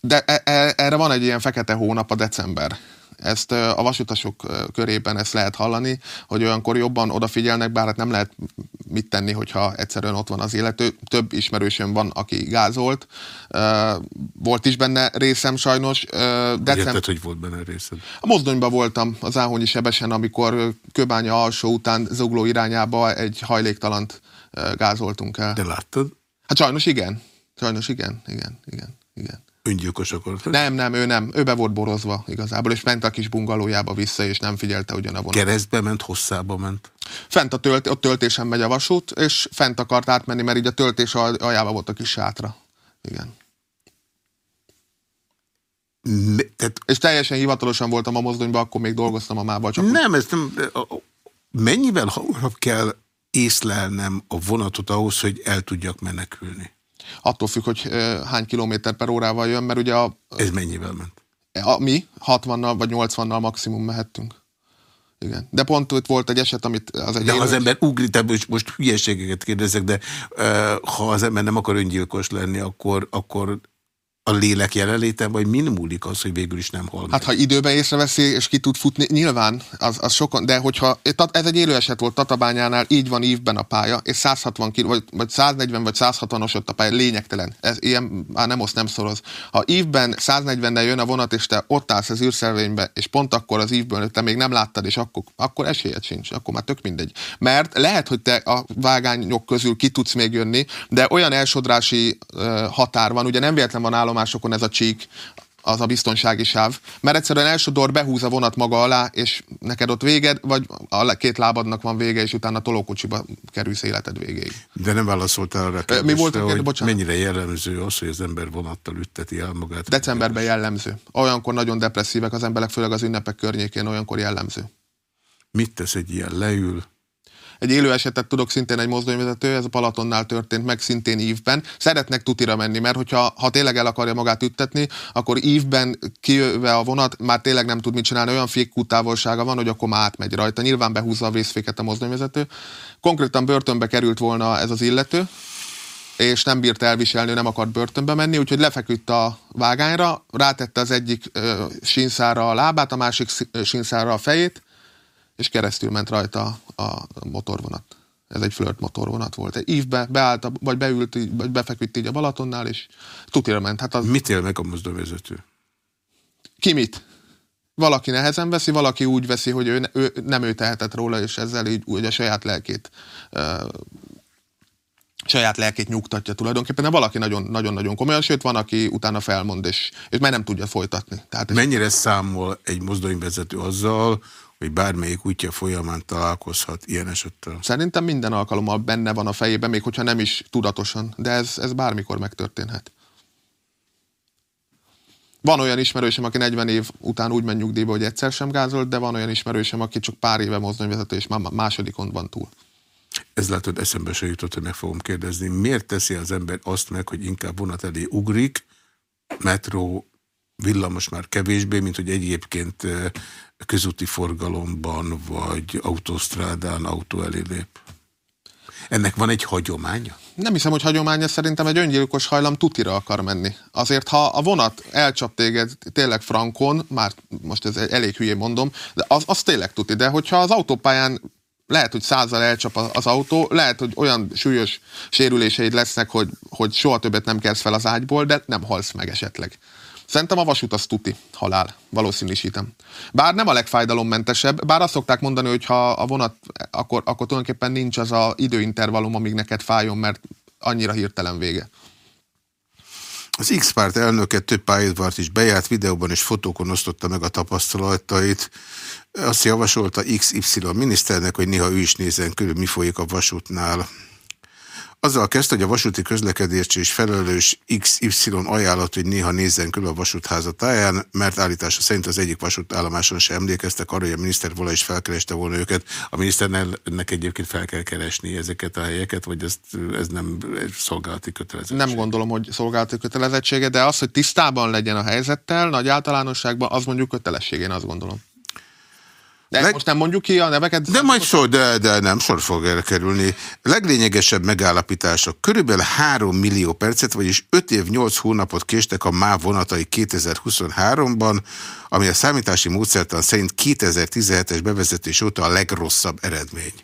De e e erre van egy ilyen fekete hónap a december. Ezt a vasutasok körében ezt lehet hallani, hogy olyankor jobban odafigyelnek, bár hát nem lehet mit tenni, hogyha egyszerűen ott van az illető. Több ismerősöm van, aki gázolt. Volt is benne részem sajnos. Decem... Érted, hogy volt benne részed? A mozdonyban voltam az Áhonyi Sebesen, amikor Kőbánya alsó után zugló irányába egy hajléktalant gázoltunk el. De láttad? Hát sajnos igen. Sajnos igen, igen, igen, igen. Öngyilkos akart? Nem, nem, ő nem. Ő be volt borozva igazából, és ment a kis bungalójába vissza, és nem figyelte ugyan a vonat. Keresztbe ment, hosszába ment? Fent a tölt, ott töltésen megy a vasút, és fent akart átmenni, mert így a töltés aljába volt a kis sátra. Igen. Ne, tehát... És teljesen hivatalosan voltam a mozdonyban, akkor még dolgoztam a mába. Csak nem, ez nem... Mennyivel hamarabb kell észlelnem a vonatot ahhoz, hogy el tudjak menekülni? Attól függ, hogy hány kilométer per órával jön, mert ugye a... Ez mennyivel ment? A, mi 60-nal vagy 80-nal maximum mehettünk. Igen. De pont itt volt egy eset, amit az egy... De ha az ember ugri, te most, most hülyeségeket kérdezek, de uh, ha az ember nem akar öngyilkos lenni, akkor, akkor a lélek jelenléte, vagy min múlik az, hogy végül is nem hal? Hát ha időben észreveszi, és ki tud futni, nyilván, az, az sokan, de hogyha, ez egy élő eset volt Tatabányánál, így van ívben a pálya, és 160 kg, vagy, vagy 140 vagy 160-os ott a pálya, lényegtelen. Ez ilyen, már nem oszt, nem szoroz. Ha ívben 140-nel jön a vonat, és te ott állsz az űrszelvénybe, és pont akkor az ívből te még nem láttad, és akkor, akkor esélyed sincs, akkor már tök mindegy. Mert lehet, hogy te a vágányok közül ki tudsz még jönni, de olyan elsodrási uh, határ van, ugye nem véletlen van állom állomásokon ez a csík, az a biztonsági sáv. Mert egyszerűen elsodor, behúz a vonat maga alá, és neked ott véged, vagy a két lábadnak van vége, és utána tolókocsiba kerülsz életed végéig. De nem válaszoltál arra kérdésre, Mi volt hogy mennyire jellemző az, hogy az ember vonattal ütteti el magát? Decemberben jellemző. Olyankor nagyon depresszívek az emberek, főleg az ünnepek környékén, olyankor jellemző. Mit tesz egy ilyen? Leül, egy élő esetet tudok szintén egy mozdonyvezető, ez a Palatonnál történt meg szintén ívben. Szeretnek tutira menni, mert hogyha ha tényleg el akarja magát üttetni, akkor ívben kijöve a vonat már tényleg nem tud mit csinálni, olyan fékkút távolsága van, hogy akkor már átmegy rajta. Nyilván behúzza a vészféket a mozdonyvezető. Konkrétan börtönbe került volna ez az illető, és nem bírt elviselni, nem akart börtönbe menni, úgyhogy lefeküdt a vágányra, rátette az egyik ö, sínszára a lábát, a másik sínszára a fejét, és keresztül ment rajta a motorvonat. Ez egy flirt motorvonat volt. Egy ívbe beállt, vagy beült, vagy befeküdt így a Balatonnál, és tutira ment. Hát az... Mit él meg a mozdonyvezető? Ki mit? Valaki nehezen veszi, valaki úgy veszi, hogy ő, ő, nem ő tehetett róla, és ezzel így úgy a saját lelkét uh, saját lelkét nyugtatja tulajdonképpen, de valaki nagyon-nagyon komolyan, sőt van, aki utána felmond, és, és már nem tudja folytatni. Tehát Mennyire számol egy mozdonyvezető azzal, hogy bármelyik útja folyamán találkozhat ilyen esettel? Szerintem minden alkalommal benne van a fejében, még hogyha nem is tudatosan, de ez, ez bármikor megtörténhet. Van olyan ismerősem, aki 40 év után úgy megy nyugdíjba, hogy egyszer sem gázolt, de van olyan ismerősem, aki csak pár éve mozdonyvezető, és már másodikon van túl. Ez látod, eszembe se jutott, hogy meg fogom kérdezni. Miért teszi az ember azt meg, hogy inkább vonat elé ugrik, metró, villamos már kevésbé, mint hogy egyébként közúti forgalomban vagy autósztrádán autó elé lép? Ennek van egy hagyománya? Nem hiszem, hogy hagyománya, szerintem egy öngyilkos hajlam tutira akar menni. Azért, ha a vonat elcsap téged tényleg frankon, már most ez elég hülyé mondom, de az, az tényleg tuti, de hogyha az autópályán lehet, hogy százal elcsap az autó, lehet, hogy olyan súlyos sérüléseid lesznek, hogy, hogy soha többet nem kelsz fel az ágyból, de nem halsz meg esetleg. Szerintem a vasút az tuti, halál, valószínűsítem. Bár nem a legfájdalommentesebb, bár azt szokták mondani, hogy ha a vonat, akkor, akkor tulajdonképpen nincs az a időintervallum, amíg neked fájjon, mert annyira hirtelen vége. Az X-párt elnöke több pályadvart is bejárt, videóban és fotókon osztotta meg a tapasztalatait. Azt javasolta XY miniszternek, hogy néha ő is nézzen körül, mi folyik a vasútnál. Azzal kezdte, hogy a vasúti közlekedés és felelős XY ajánlott, hogy néha nézzen külön a vasútháza mert állítása szerint az egyik vasútállomáson sem emlékeztek arra, hogy a miniszter volna is felkereste volna őket. A miniszternek egyébként fel kell keresni ezeket a helyeket, vagy ez, ez nem szolgálati kötelezettség? Nem gondolom, hogy szolgálati kötelezettsége, de az, hogy tisztában legyen a helyzettel, nagy általánosságban, az mondjuk kötelességén, azt gondolom. De Leg... most nem mondjuk ki a neveket? De majd sor, de, de nem, sor fog elkerülni. Leglényegesebb megállapítások. Körülbelül 3 millió percet, vagyis 5 év 8 hónapot késtek a MÁV vonatai 2023-ban, ami a számítási módszertan szerint 2017-es bevezetés óta a legrosszabb eredmény.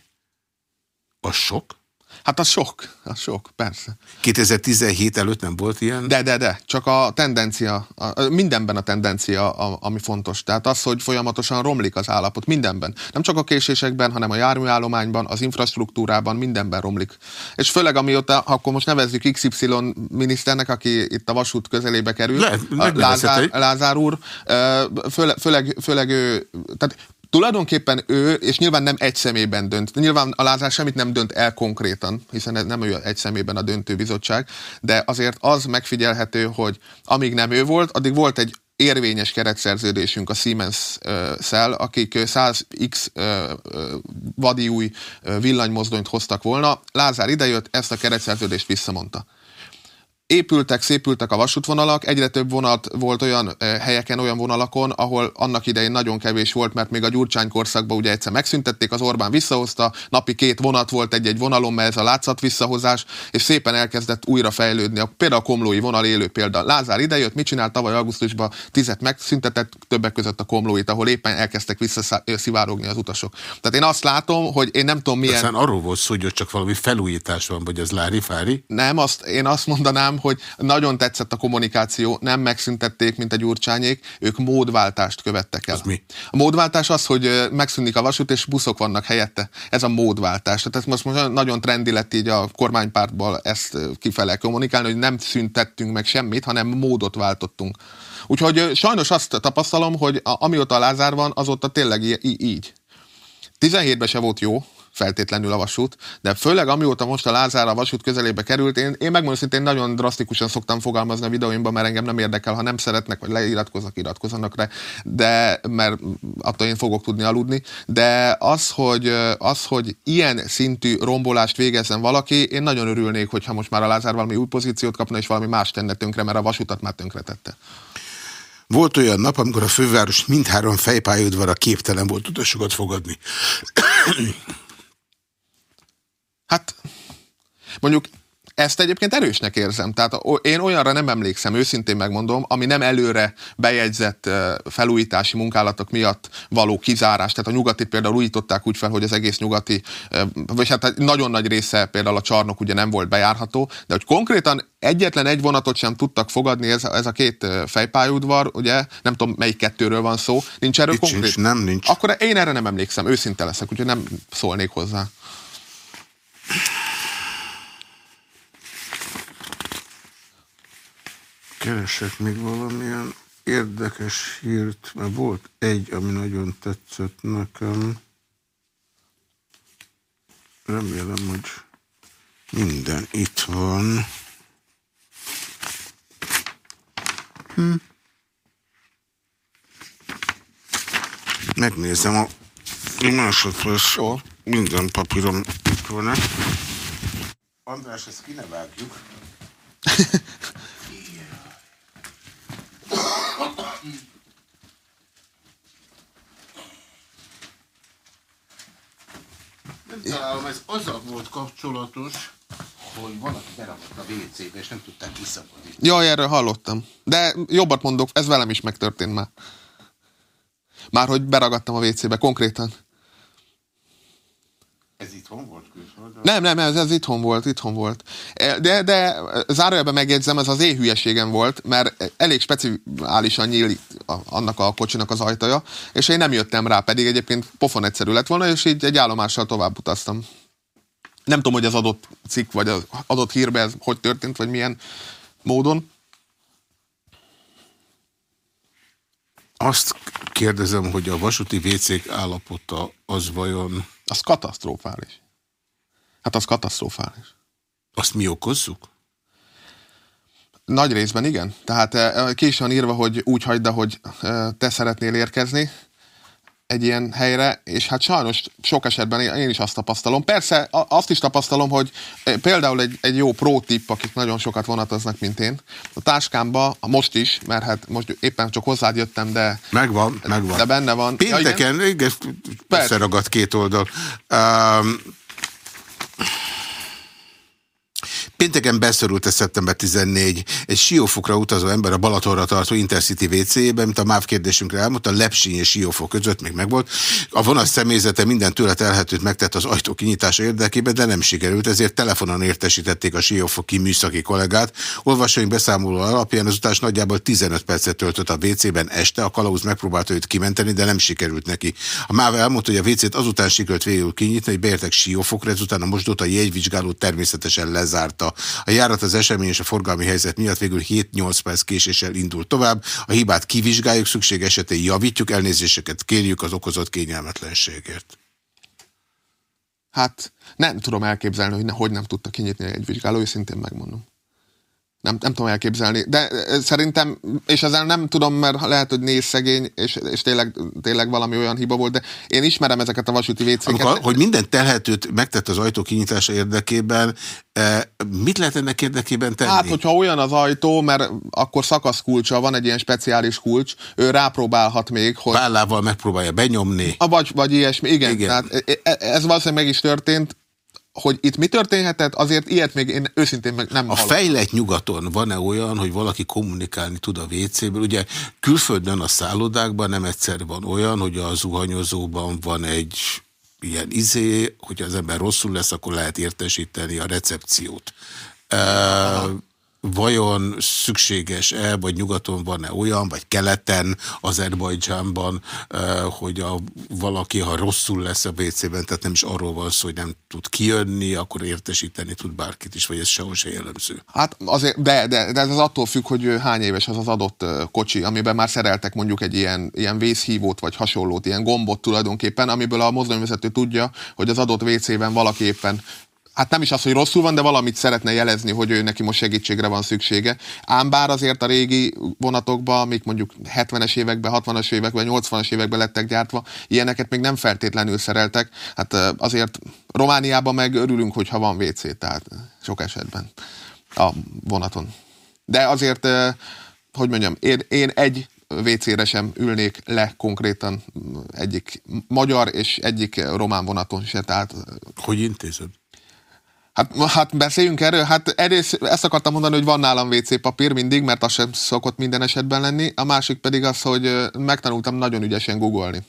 A sok? Hát az sok, az sok, persze. 2017 előtt nem volt ilyen? De, de, de. Csak a tendencia, a, mindenben a tendencia, a, ami fontos. Tehát az, hogy folyamatosan romlik az állapot, mindenben. Nem csak a késésekben, hanem a járműállományban, az infrastruktúrában, mindenben romlik. És főleg amióta, akkor most nevezzük XY miniszternek, aki itt a vasút közelébe kerül, Le, Lázár, Lázár úr, főleg, főleg, főleg ő, tehát Tulajdonképpen ő, és nyilván nem egy személyben dönt. Nyilván a Lázár semmit nem dönt el konkrétan, hiszen nem ő egy személyben a döntő bizottság, de azért az megfigyelhető, hogy amíg nem ő volt, addig volt egy érvényes keretszerződésünk a Siemens-szel, akik 100x vadi új villanymozdonyt hoztak volna. Lázár idejött, ezt a keretszerződést visszamondta épültek, szépültek a vasútvonalak, egyre több vonat volt olyan helyeken, olyan vonalakon, ahol annak idején nagyon kevés volt, mert még a Gyurcsány korszakban ugye egyszer megszüntették, az Orbán visszahozta, napi két vonat volt egy-egy vonalon, mert ez a látszat visszahozás, és szépen elkezdett újra fejlődni. Például a komlói vonal élő példa. Lázár idejött, mit csinált tavaly augusztusban? Tizet megszüntetett, többek között a komlóit, ahol éppen elkezdtek visszaszivárogni az utasok. Tehát én azt látom, hogy én nem tudom milyen... Aztán arról volt szó, hogy csak valami felújítás van, vagy az Lári Fári? Nem, azt, én azt mondanám, hogy nagyon tetszett a kommunikáció, nem megszüntették, mint a gyurcsányék, ők módváltást követtek el. Az mi? A módváltás az, hogy megszűnik a vasút, és buszok vannak helyette. Ez a módváltás. Tehát ez most, most nagyon trendi lett így a kormánypártból ezt kifele kommunikálni, hogy nem szüntettünk meg semmit, hanem módot váltottunk. Úgyhogy sajnos azt tapasztalom, hogy amióta a Lázár van, azóta tényleg így. 17-ben se volt jó, feltétlenül a vasút, de főleg amióta most a Lázár a vasút közelébe került, én, én megmondom szintén nagyon drasztikusan szoktam fogalmazni a videóimban, mert engem nem érdekel, ha nem szeretnek, vagy leiratkoznak, iratkozzanak rá, de mert attól én fogok tudni aludni, de az, hogy, az, hogy ilyen szintű rombolást végezzen valaki, én nagyon örülnék, hogyha most már a Lázár valami új pozíciót kapna, és valami más tenne tönkre, mert a vasutat már tönkre tette. Volt olyan nap, amikor a főváros mindhárom fejpályaudvara képtelen volt utasokat fogadni. Hát mondjuk ezt egyébként erősnek érzem. Tehát én olyanra nem emlékszem, őszintén megmondom, ami nem előre bejegyzett felújítási munkálatok miatt való kizárás. Tehát a nyugati például újították úgy fel, hogy az egész nyugati, vagy hát nagyon nagy része például a csarnok ugye nem volt bejárható, de hogy konkrétan egyetlen egy vonatot sem tudtak fogadni ez, ez a két fejpályudvar, ugye, nem tudom melyik kettőről van szó, nincs erről konkrét? Nincs, nem, nincs. Akkor én erre nem emlékszem, őszinte leszek, úgyhogy nem szólnék hozzá. Keresek még valamilyen érdekes hírt, mert volt egy, ami nagyon tetszett nekem. Remélem, hogy minden itt van. Hm. Megnézem a másodperc. Minden papírom van. András, ezt kinevágjuk. Nem találom, ez azzal volt kapcsolatos, hogy valaki beragadt a WC-be, és nem tudták visszafordítani. Jaj, erről hallottam. De jobbat mondok, ez velem is megtörtént már. Már hogy beragadtam a WC-be, konkrétan. Ez itthon volt külföldön? Nem, nem, ez, ez itthon volt, itthon volt. E, de, de zárójelben megjegyzem, ez az én hülyeségem volt, mert elég speciálisan nyílik annak a kocsinak az ajtaja, és én nem jöttem rá, pedig egyébként pofon egyszerű lett volna, és így egy állomással tovább utaztam. Nem tudom, hogy az adott cikk, vagy az adott hírben ez hogy történt, vagy milyen módon. Azt kérdezem, hogy a vasúti vécék állapota az vajon az katasztrofális. Hát az katasztrofális. Azt mi okozzuk? Nagy részben igen. Tehát eh, ki is van írva, hogy úgy hagyd, hogy eh, te szeretnél érkezni, egy ilyen helyre, és hát sajnos sok esetben én is azt tapasztalom. Persze azt is tapasztalom, hogy eh, például egy, egy jó pro tip, akik nagyon sokat vonatoznak, mint én, a táskámba, most is, mert hát most éppen csak hozzád jöttem, de... Megvan, megvan. De benne van. Pénteken, ja, igen, összeragadt két oldal. Um, Pénteken beszorult a szeptember 14 egy siófokra utazó ember a Balatonra tartó Intercity WC-ben, mint a MÁV kérdésünkre elmondta, Lepsiny és Siófok között még megvolt. A vonat személyzete minden tőle telhetőt megtett az ajtó kinyitása érdekében, de nem sikerült, ezért telefonon értesítették a Siófoki műszaki kollégát. Olvasóink beszámoló alapján az utás nagyjából 15 percet töltött a WC-ben este, a kalauz megpróbálta őt kimenteni, de nem sikerült neki. A MÁV elmondta, hogy a WC-t azután sikerült végül kinyitni, hogy beértek Siófokra, ezután a mosdót a jegyvizsgáló természetesen lezárta. Írta. A járat az esemény és a forgalmi helyzet miatt végül 7-8 perc késéssel indul tovább. A hibát kivizsgáljuk, szükség esetén javítjuk, elnézéseket kérjük az okozott kényelmetlenségért. Hát nem tudom elképzelni, hogy, ne, hogy nem tudta kinyitni egy vizsgáló, őszintén megmondom. Nem, nem tudom elképzelni. De szerintem, és ezzel nem tudom, mert lehet, hogy néz szegény, és, és tényleg, tényleg valami olyan hiba volt, de én ismerem ezeket a vasúti vécéket. Hogy minden telhetőt megtett az ajtó kinyitása érdekében, mit lehet ennek érdekében tenni? Hát, hogyha olyan az ajtó, mert akkor szakasz kulcsa, van egy ilyen speciális kulcs, ő rápróbálhat még, hogy... Vállával megpróbálja benyomni. A, vagy, vagy ilyesmi, igen. igen. Tehát ez valószínűleg meg is történt, hogy itt mi történhetett, azért ilyet még én őszintén meg nem A hallom. fejlett nyugaton van-e olyan, hogy valaki kommunikálni tud a WC-ből? Ugye külföldön a szállodákban nem egyszer van olyan, hogy a zuhanyozóban van egy ilyen izé, hogy az ember rosszul lesz, akkor lehet értesíteni a recepciót. Uh, vajon szükséges-e, vagy nyugaton van-e olyan, vagy keleten, Azerbajdzsánban, eh, hogy a, valaki, ha rosszul lesz a WC-ben, tehát nem is arról van szó, hogy nem tud kijönni, akkor értesíteni tud bárkit is, vagy ez sehol se jellemző. Hát azért, de, de, de ez az attól függ, hogy hány éves az az adott kocsi, amiben már szereltek mondjuk egy ilyen, ilyen vészhívót, vagy hasonlót, ilyen gombot tulajdonképpen, amiből a mozdonyvezető tudja, hogy az adott WC-ben valaki éppen hát nem is az, hogy rosszul van, de valamit szeretne jelezni, hogy ő neki most segítségre van szüksége. Ám bár azért a régi vonatokban, amik mondjuk 70-es években, 60-as években, 80-as években lettek gyártva, ilyeneket még nem feltétlenül szereltek. Hát azért Romániában meg örülünk, hogyha van WC, tehát sok esetben a vonaton. De azért, hogy mondjam, én, én egy WC-re sem ülnék le konkrétan egyik magyar és egyik román vonaton se. Tehát... Hogy intézed? Hát, hát beszéljünk erről. Hát egyrészt ezt akartam mondani, hogy van nálam WC papír mindig, mert az sem szokott minden esetben lenni. A másik pedig az, hogy megtanultam nagyon ügyesen googolni.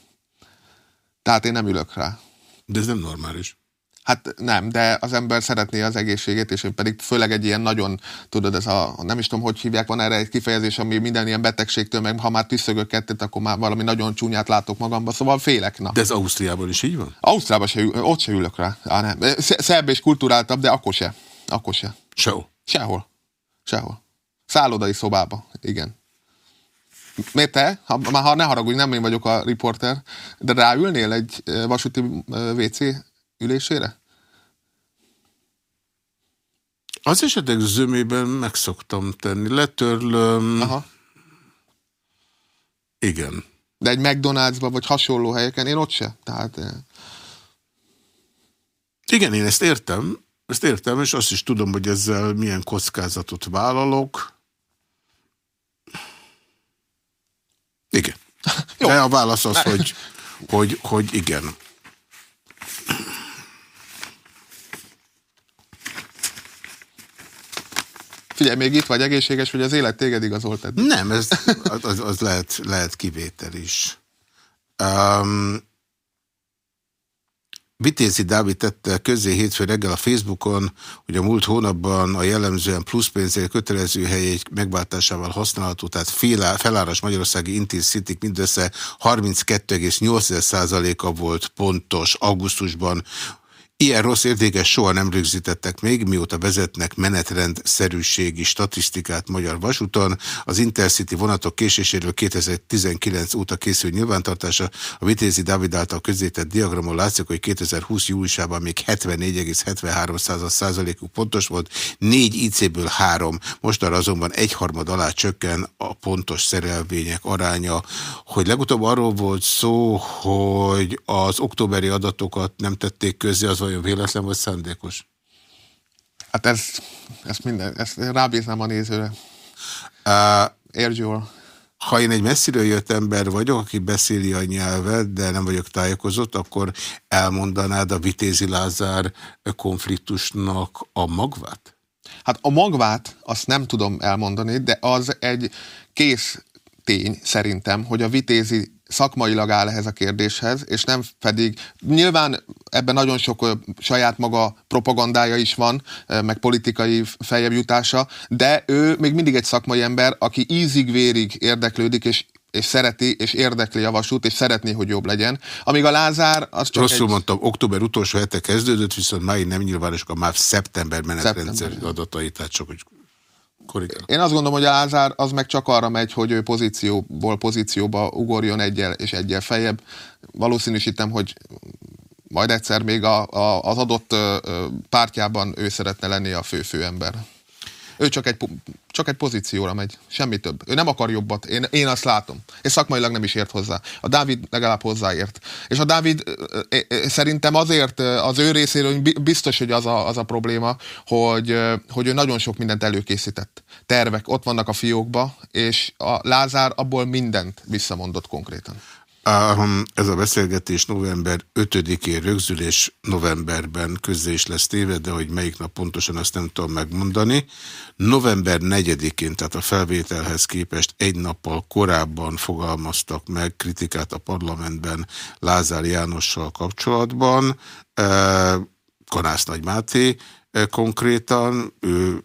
Tehát én nem ülök rá. De ez nem normális. Hát nem, de az ember szeretné az egészségét, és én pedig főleg egy ilyen nagyon, tudod, ez a, nem is tudom, hogy hívják, van erre egy kifejezés, ami minden ilyen betegségtől, meg ha már tüsszögök kettőt, akkor már valami nagyon csúnyát látok magamba, szóval félek. Na. De ez Ausztriában is így van? Ausztriában se, ott se ülök rá. Á, nem. Szebb és kulturáltabb, de akkor se. Akkor se. Sehol? Sehol. Sehol. Szállodai szobába, igen. Miért te? Ha, már ha ne haragudj, nem én vagyok a riporter, de ráülnél egy vasúti WC ülésére? Az esetek zömében meg szoktam tenni. Letörlöm. Aha. Igen. De egy McDonald'sba vagy hasonló helyeken én ott se. Tehát... Eh. Igen, én ezt értem. Ezt értem, és azt is tudom, hogy ezzel milyen kockázatot vállalok. Igen. [laughs] Jó. De a válasz az, [laughs] hogy, hogy, hogy igen. Figyelj, még itt vagy egészséges, hogy az élet téged igazolt eddig. Nem, ez, az, az lehet, lehet kivétel is. Um, Vitézi Dávid tette közé hétfő reggel a Facebookon, hogy a múlt hónapban a jellemzően pluszpénzért kötelező helyek megváltásával használható, tehát feláras magyarországi Intercity mindössze 32,8%-a volt pontos augusztusban, Ilyen rossz értékes soha nem rögzítettek még, mióta vezetnek menetrendszerűségi statisztikát Magyar Vasúton. Az Intercity vonatok késéséről 2019 óta készül nyilvántartása. A Vitézi Dávid által közzétett diagramon látszik, hogy 2020 júliusában még 74,73 százalékuk pontos volt, négy IC-ből három, mostanra azonban egyharmad alá csökken a pontos szerelvények aránya. Hogy legutóbb arról volt szó, hogy az októberi adatokat nem tették közé, az vajon véletlen vagy szándékos? Hát ez, ez minden, ezt rábíznám a nézőre. Uh, Értsd jól. Ha én egy messziről jött ember vagyok, aki beszéli a nyelvet, de nem vagyok tájékozott, akkor elmondanád a Vitézi Lázár konfliktusnak a magvát? Hát a magvát azt nem tudom elmondani, de az egy kész tény szerintem, hogy a Vitézi szakmailag áll ehhez a kérdéshez, és nem pedig, nyilván ebben nagyon sok saját maga propagandája is van, meg politikai feljebb jutása, de ő még mindig egy szakmai ember, aki ízig-vérig érdeklődik, és és szereti, és érdekli a vasút, és szeretné, hogy jobb legyen. Amíg a Lázár, az csak Rosszul egy... mondtam, október utolsó hete kezdődött, viszont máig nem nyilvános a már szeptember menetrendszer szeptember. adatai, tehát csak, hogy korrigál. Én azt gondolom, hogy a Lázár az meg csak arra megy, hogy ő pozícióból pozícióba ugorjon egyel és egyel feljebb. Valószínűsítem, hogy majd egyszer még a, a, az adott pártjában ő szeretne lenni a fő-fő ember. Ő csak egy, csak egy pozícióra megy, semmi több. Ő nem akar jobbat, én, én azt látom. És szakmailag nem is ért hozzá. A Dávid legalább hozzáért. És a Dávid szerintem azért az ő részéről biztos, hogy az a, az a probléma, hogy, hogy ő nagyon sok mindent előkészített. Tervek ott vannak a fiókba, és a Lázár abból mindent visszamondott konkrétan. Ez a beszélgetés november 5-én rögzül, és novemberben közzé is lesz téve, de hogy melyik nap pontosan azt nem tudom megmondani. November 4-én, tehát a felvételhez képest egy nappal korábban fogalmaztak meg kritikát a parlamentben Lázár Jánossal kapcsolatban. Kanász Nagy Máté, konkrétan, ő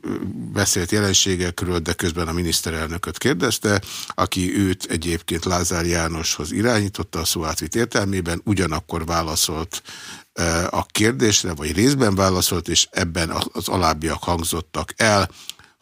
beszélt jelenségekről, de közben a miniszterelnököt kérdezte, aki őt egyébként Lázár Jánoshoz irányította a szó átvit értelmében, ugyanakkor válaszolt a kérdésre, vagy részben válaszolt, és ebben az alábbiak hangzottak el.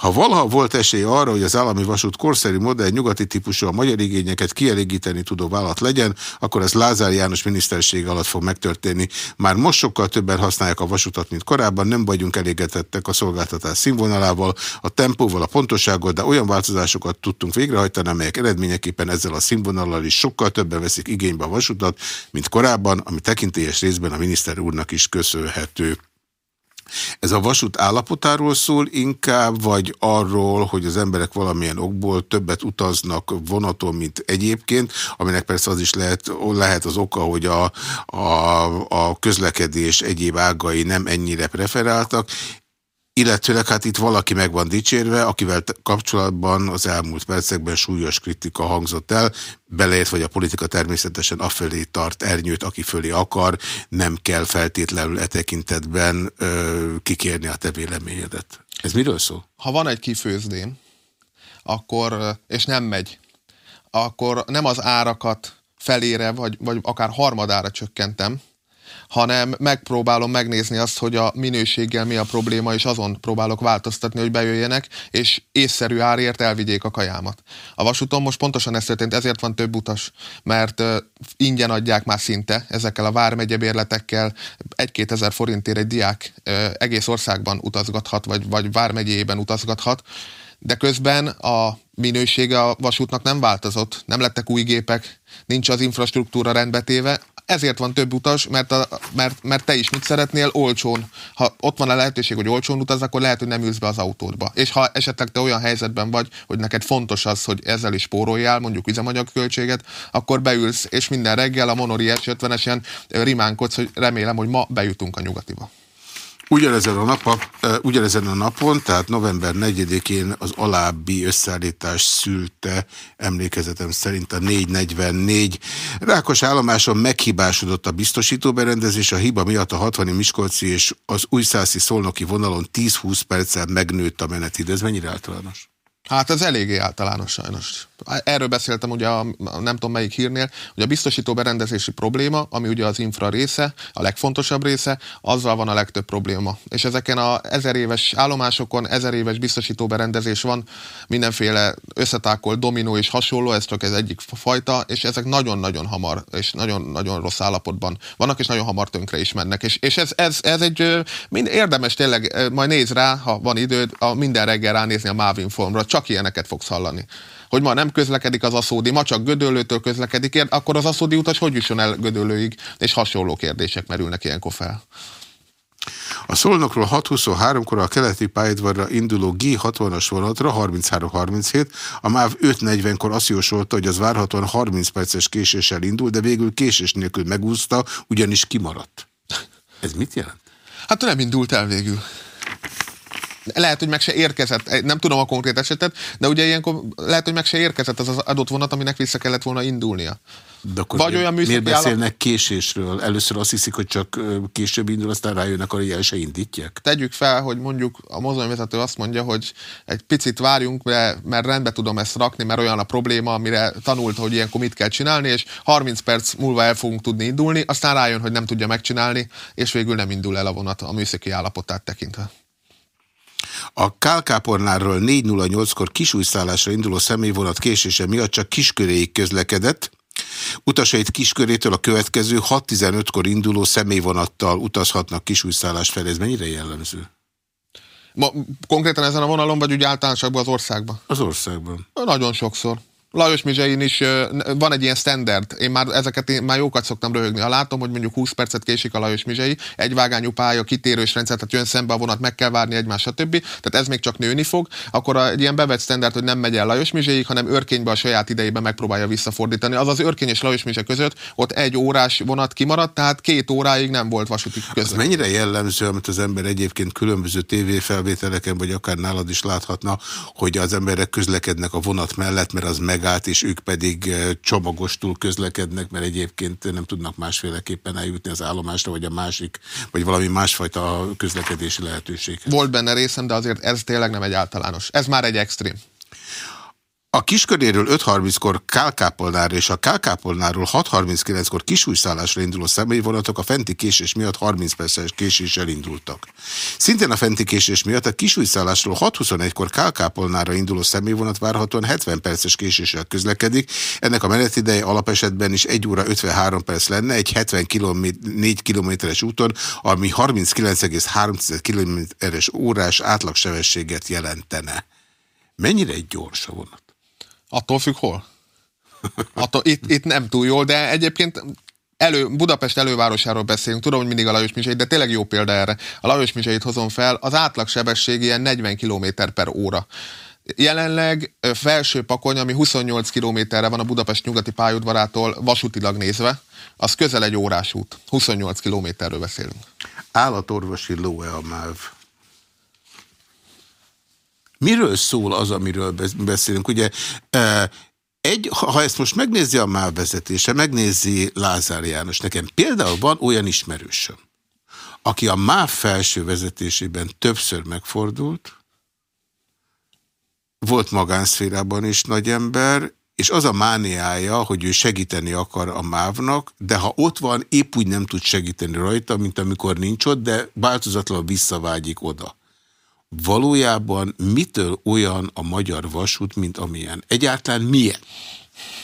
Ha valaha volt esély arra, hogy az állami vasút korszerű modell nyugati típusú a magyar igényeket kielégíteni tudó vállalat legyen, akkor ez Lázár János miniszterség alatt fog megtörténni. Már most sokkal többen használják a vasutat, mint korábban, nem vagyunk elégedettek a szolgáltatás színvonalával, a tempóval, a pontossággal, de olyan változásokat tudtunk végrehajtani, amelyek eredményeképpen ezzel a színvonallal is sokkal többen veszik igénybe a vasutat, mint korábban, ami tekintélyes részben a miniszter úrnak is köszönhető. Ez a vasút állapotáról szól inkább, vagy arról, hogy az emberek valamilyen okból többet utaznak vonaton, mint egyébként, aminek persze az is lehet, lehet az oka, hogy a, a, a közlekedés egyéb ágai nem ennyire preferáltak, Illetőleg hát itt valaki meg van dicsérve, akivel kapcsolatban az elmúlt percekben súlyos kritika hangzott el, beleért, vagy a politika természetesen afölé tart ernyőt, aki fölé akar, nem kell feltétlenül e tekintetben ö, kikérni a te véleményedet. Ez miről szól? Ha van egy kifőzdém, akkor, és nem megy, akkor nem az árakat felére, vagy, vagy akár harmadára csökkentem, hanem megpróbálom megnézni azt, hogy a minőséggel mi a probléma, és azon próbálok változtatni, hogy bejöjjenek, és észszerű árért elvigyék a kajámat. A vasúton most pontosan ez történt, ezért van több utas, mert ingyen adják már szinte ezekkel a vármegye bérletekkel, egy-két ezer forintért egy diák egész országban utazgathat, vagy, vagy vármegyében utazgathat, de közben a minősége a vasútnak nem változott, nem lettek új gépek, nincs az infrastruktúra rendbetéve, ezért van több utas, mert, a, mert, mert te is mit szeretnél? Olcsón. Ha ott van a lehetőség, hogy olcsón utaz, akkor lehet, hogy nem ülsz be az autódba. És ha esetleg te olyan helyzetben vagy, hogy neked fontos az, hogy ezzel is spóroljál, mondjuk üzemanyagköltséget, akkor beülsz, és minden reggel a Monori S50-esen rimánkodsz, hogy remélem, hogy ma bejutunk a nyugatiba. Ugyanezen a, nap, ugyanezen a napon, tehát november 4-én az alábbi összeállítás szülte emlékezetem szerint a 444. Rákos állomáson meghibásodott a biztosítóberendezés, a hiba miatt a 60 Miskolci és az újszászi szolnoki vonalon 10-20 perccel megnőtt a menetidő. Ez mennyire általános? Hát ez eléggé általános sajnos. Erről beszéltem ugye a, nem tudom melyik hírnél, hogy a biztosító berendezési probléma, ami ugye az infra része, a legfontosabb része, azzal van a legtöbb probléma. És ezeken a ezer éves állomásokon ezer éves biztosító berendezés van, mindenféle összetákolt dominó és hasonló, ez csak ez egyik fajta, és ezek nagyon-nagyon hamar és nagyon-nagyon rossz állapotban vannak, és nagyon hamar tönkre is mennek. És, és ez, ez, ez egy mind érdemes tényleg, majd néz rá, ha van időd, a minden reggel ránézni a Mávin Formra, csak ilyeneket fogsz hallani hogy ma nem közlekedik az aszódi, ma csak Gödöllőtől közlekedik, akkor az aszódi utas hogy jusson el Gödöllőig, és hasonló kérdések merülnek ilyenkor fel. A Szolnokról 6.23-kor a keleti pályadvarra induló G60-as vonatra 33.37, a MÁV 5.40-kor azt jósolta, hogy az várhatóan 30 perces késéssel indul, de végül késés nélkül megúszta, ugyanis kimaradt. Ez mit jelent? Hát nem indult el végül. Lehet, hogy meg se érkezett, nem tudom a konkrét esetet, de ugye ilyenkor lehet, hogy meg se érkezett az az adott vonat, aminek vissza kellett volna indulnia. De akkor Vagy olyan miért beszélnek késésről? Először azt hiszik, hogy csak később indul, aztán rájönnek, hogy el se indítják. Tegyük fel, hogy mondjuk a mozdonyvezető azt mondja, hogy egy picit várjunk, mert rendbe tudom ezt rakni, mert olyan a probléma, amire tanult, hogy ilyenkor mit kell csinálni, és 30 perc múlva el fogunk tudni indulni, aztán rájön, hogy nem tudja megcsinálni, és végül nem indul el a vonat a műszaki állapotát tekintve. A Kálkápornárról 4.08-kor kisújszállásra induló személyvonat késése miatt csak kisköréig közlekedett, Utasait kiskörétől a következő 6-15-kor induló személyvonattal utazhatnak kisújszállás felé. Ez mennyire jellemző? Ma, konkrétan ezen a vonalon, vagy úgy általánosságban az országban? Az országban. Nagyon sokszor. Lajos Mizsein is van egy ilyen standard. Én már ezeket én már jókat szoktam röhögni. Ha látom, hogy mondjuk 20 percet késik a Lajos Mizsei, egy vágányú pálya, kitérős rendszer, tehát jön szembe a vonat, meg kell várni egymás, stb. Tehát ez még csak nőni fog. Akkor egy ilyen bevett standard, hogy nem megy el Lajos Mizseiig, hanem örkénybe a saját idejében megpróbálja visszafordítani. Az az örkény és Lajos Mizse között ott egy órás vonat kimaradt, tehát két óráig nem volt vasúti között. mennyire jellemző, amit az ember egyébként különböző tévéfelvételeken, vagy akár nálad is láthatna, hogy az emberek közlekednek a vonat mellett, mert az meg megállt, és ők pedig csomagostul közlekednek, mert egyébként nem tudnak másféleképpen eljutni az állomásra, vagy a másik, vagy valami másfajta közlekedési lehetőség. Volt benne részem, de azért ez tényleg nem egy általános. Ez már egy extrém. A kisköréről 5.30-kor Kálkápolnára és a Kálkápolnáról 6.39-kor kisújszállásra induló személyvonatok a fenti késés miatt 30 perces késéssel indultak. Szintén a fenti késés miatt a kisújszállásról 6.21-kor Kálkápolnára induló személyvonat várhatóan 70 perces késéssel közlekedik. Ennek a menetideje alapesetben is 1 óra 53 perc lenne egy 70 km, 4 kilométeres úton, ami 39,3 kilométeres órás átlagsebességet jelentene. Mennyire egy gyors a vonat? Attól függ hol. Attól, itt, itt nem túl jól, de egyébként elő, Budapest elővárosáról beszélünk, tudom, hogy mindig a Lajos Miseit, de tényleg jó példa erre. A Lajos Miseit hozom fel, az átlagsebesség ilyen 40 km per óra. Jelenleg felső pakony, ami 28 kilométerre van a Budapest nyugati pályaudvarától vasútilag nézve, az közel egy órás út. 28 kilométerről beszélünk. Állatorvosi lóe a MÁV. Miről szól az, amiről beszélünk? Ugye egy, ha ezt most megnézi a MÁV vezetése, megnézi Lázár János, nekem például van olyan ismerősöm, aki a MÁV felső vezetésében többször megfordult, volt magánszférában is nagy ember, és az a mániája, hogy ő segíteni akar a mávnak, de ha ott van, épp úgy nem tud segíteni rajta, mint amikor nincs ott, de változatlanul visszavágyik oda valójában mitől olyan a magyar vasút, mint amilyen? Egyáltalán milyen?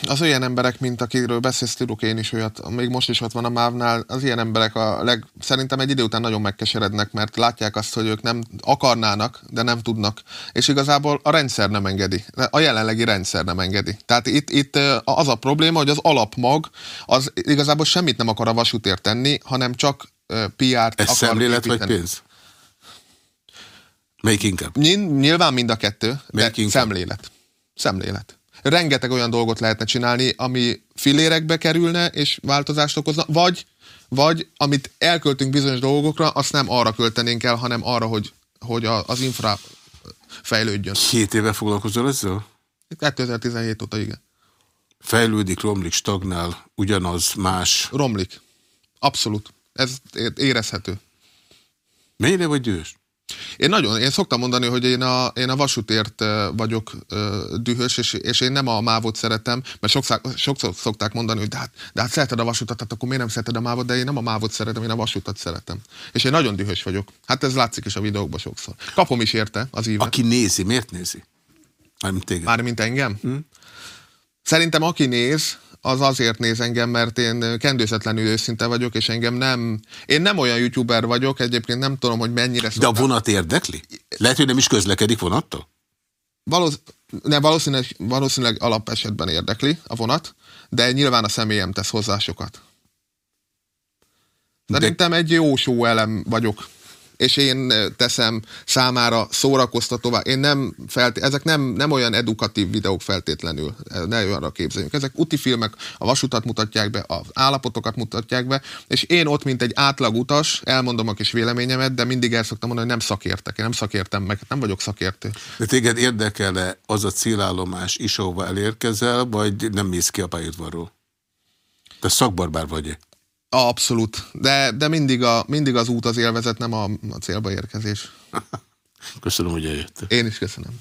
Az olyan emberek, mint akiről beszélsz, tudok én is olyat, még most is ott van a mávnál, az ilyen emberek a leg, szerintem egy idő után nagyon megkeserednek, mert látják azt, hogy ők nem akarnának, de nem tudnak. És igazából a rendszer nem engedi. A jelenlegi rendszer nem engedi. Tehát itt, itt az a probléma, hogy az alapmag az igazából semmit nem akar a vasútért tenni, hanem csak PR-t Ez akar szemlélet építeni. vagy pénz? Melyik inkább? Nyilván mind a kettő, Melyik de inkább? szemlélet. Szemlélet. Rengeteg olyan dolgot lehetne csinálni, ami filérekbe kerülne és változást okozna, vagy, vagy amit elköltünk bizonyos dolgokra, azt nem arra költenénk el, hanem arra, hogy, hogy a, az infra fejlődjön. Két éve foglalkozol ezzel? 2017 óta, igen. Fejlődik, romlik, stagnál, ugyanaz, más? Romlik. Abszolút. Ez érezhető. Mennyire vagy dühös? Én nagyon, én szoktam mondani, hogy én a, én a vasútért vagyok dühös, és, és én nem a mávot szeretem, mert sokszor, sokszor szokták mondani, hogy de hát, de hát szereted a vasutat, tehát akkor miért nem szereted a mávot, de én nem a mávot szeretem, én a vasutat szeretem. És én nagyon dühös vagyok. Hát ez látszik is a videókban sokszor. Kapom is érte az ívet. Aki nézi, miért nézi? Mármint téged. Mármint engem? Hm? Szerintem aki néz, az azért néz engem, mert én kendőzetlenül őszinte vagyok, és engem nem... Én nem olyan youtuber vagyok, egyébként nem tudom, hogy mennyire... De a vonat érdekli? Lehet, hogy nem is közlekedik vonattal? Valósz... Ne, valószínűleg, valószínűleg alapesetben érdekli a vonat, de nyilván a személyem tesz hozzá sokat. Szerintem de... egy jó show elem vagyok. És én teszem számára szórakoztatóvá. Én nem felt, ezek nem, nem olyan edukatív videók feltétlenül, ne olyanra képzeljünk. Ezek filmek, a vasutat mutatják be, az állapotokat mutatják be, és én ott, mint egy átlag utas, elmondom a kis véleményemet, de mindig el szoktam mondani, hogy nem szakértek, én nem szakértem meg, nem vagyok szakértő. De téged érdekel-e az a célállomás is, ahova elérkezel, vagy nem mész ki a pályaudvarról? Te szakbarbár vagy-e? Abszolút, de, de mindig, a, mindig az út az élvezet, nem a, a célba érkezés. [laughs] Köszönöm, hogy eljöttél. Én is köszönöm.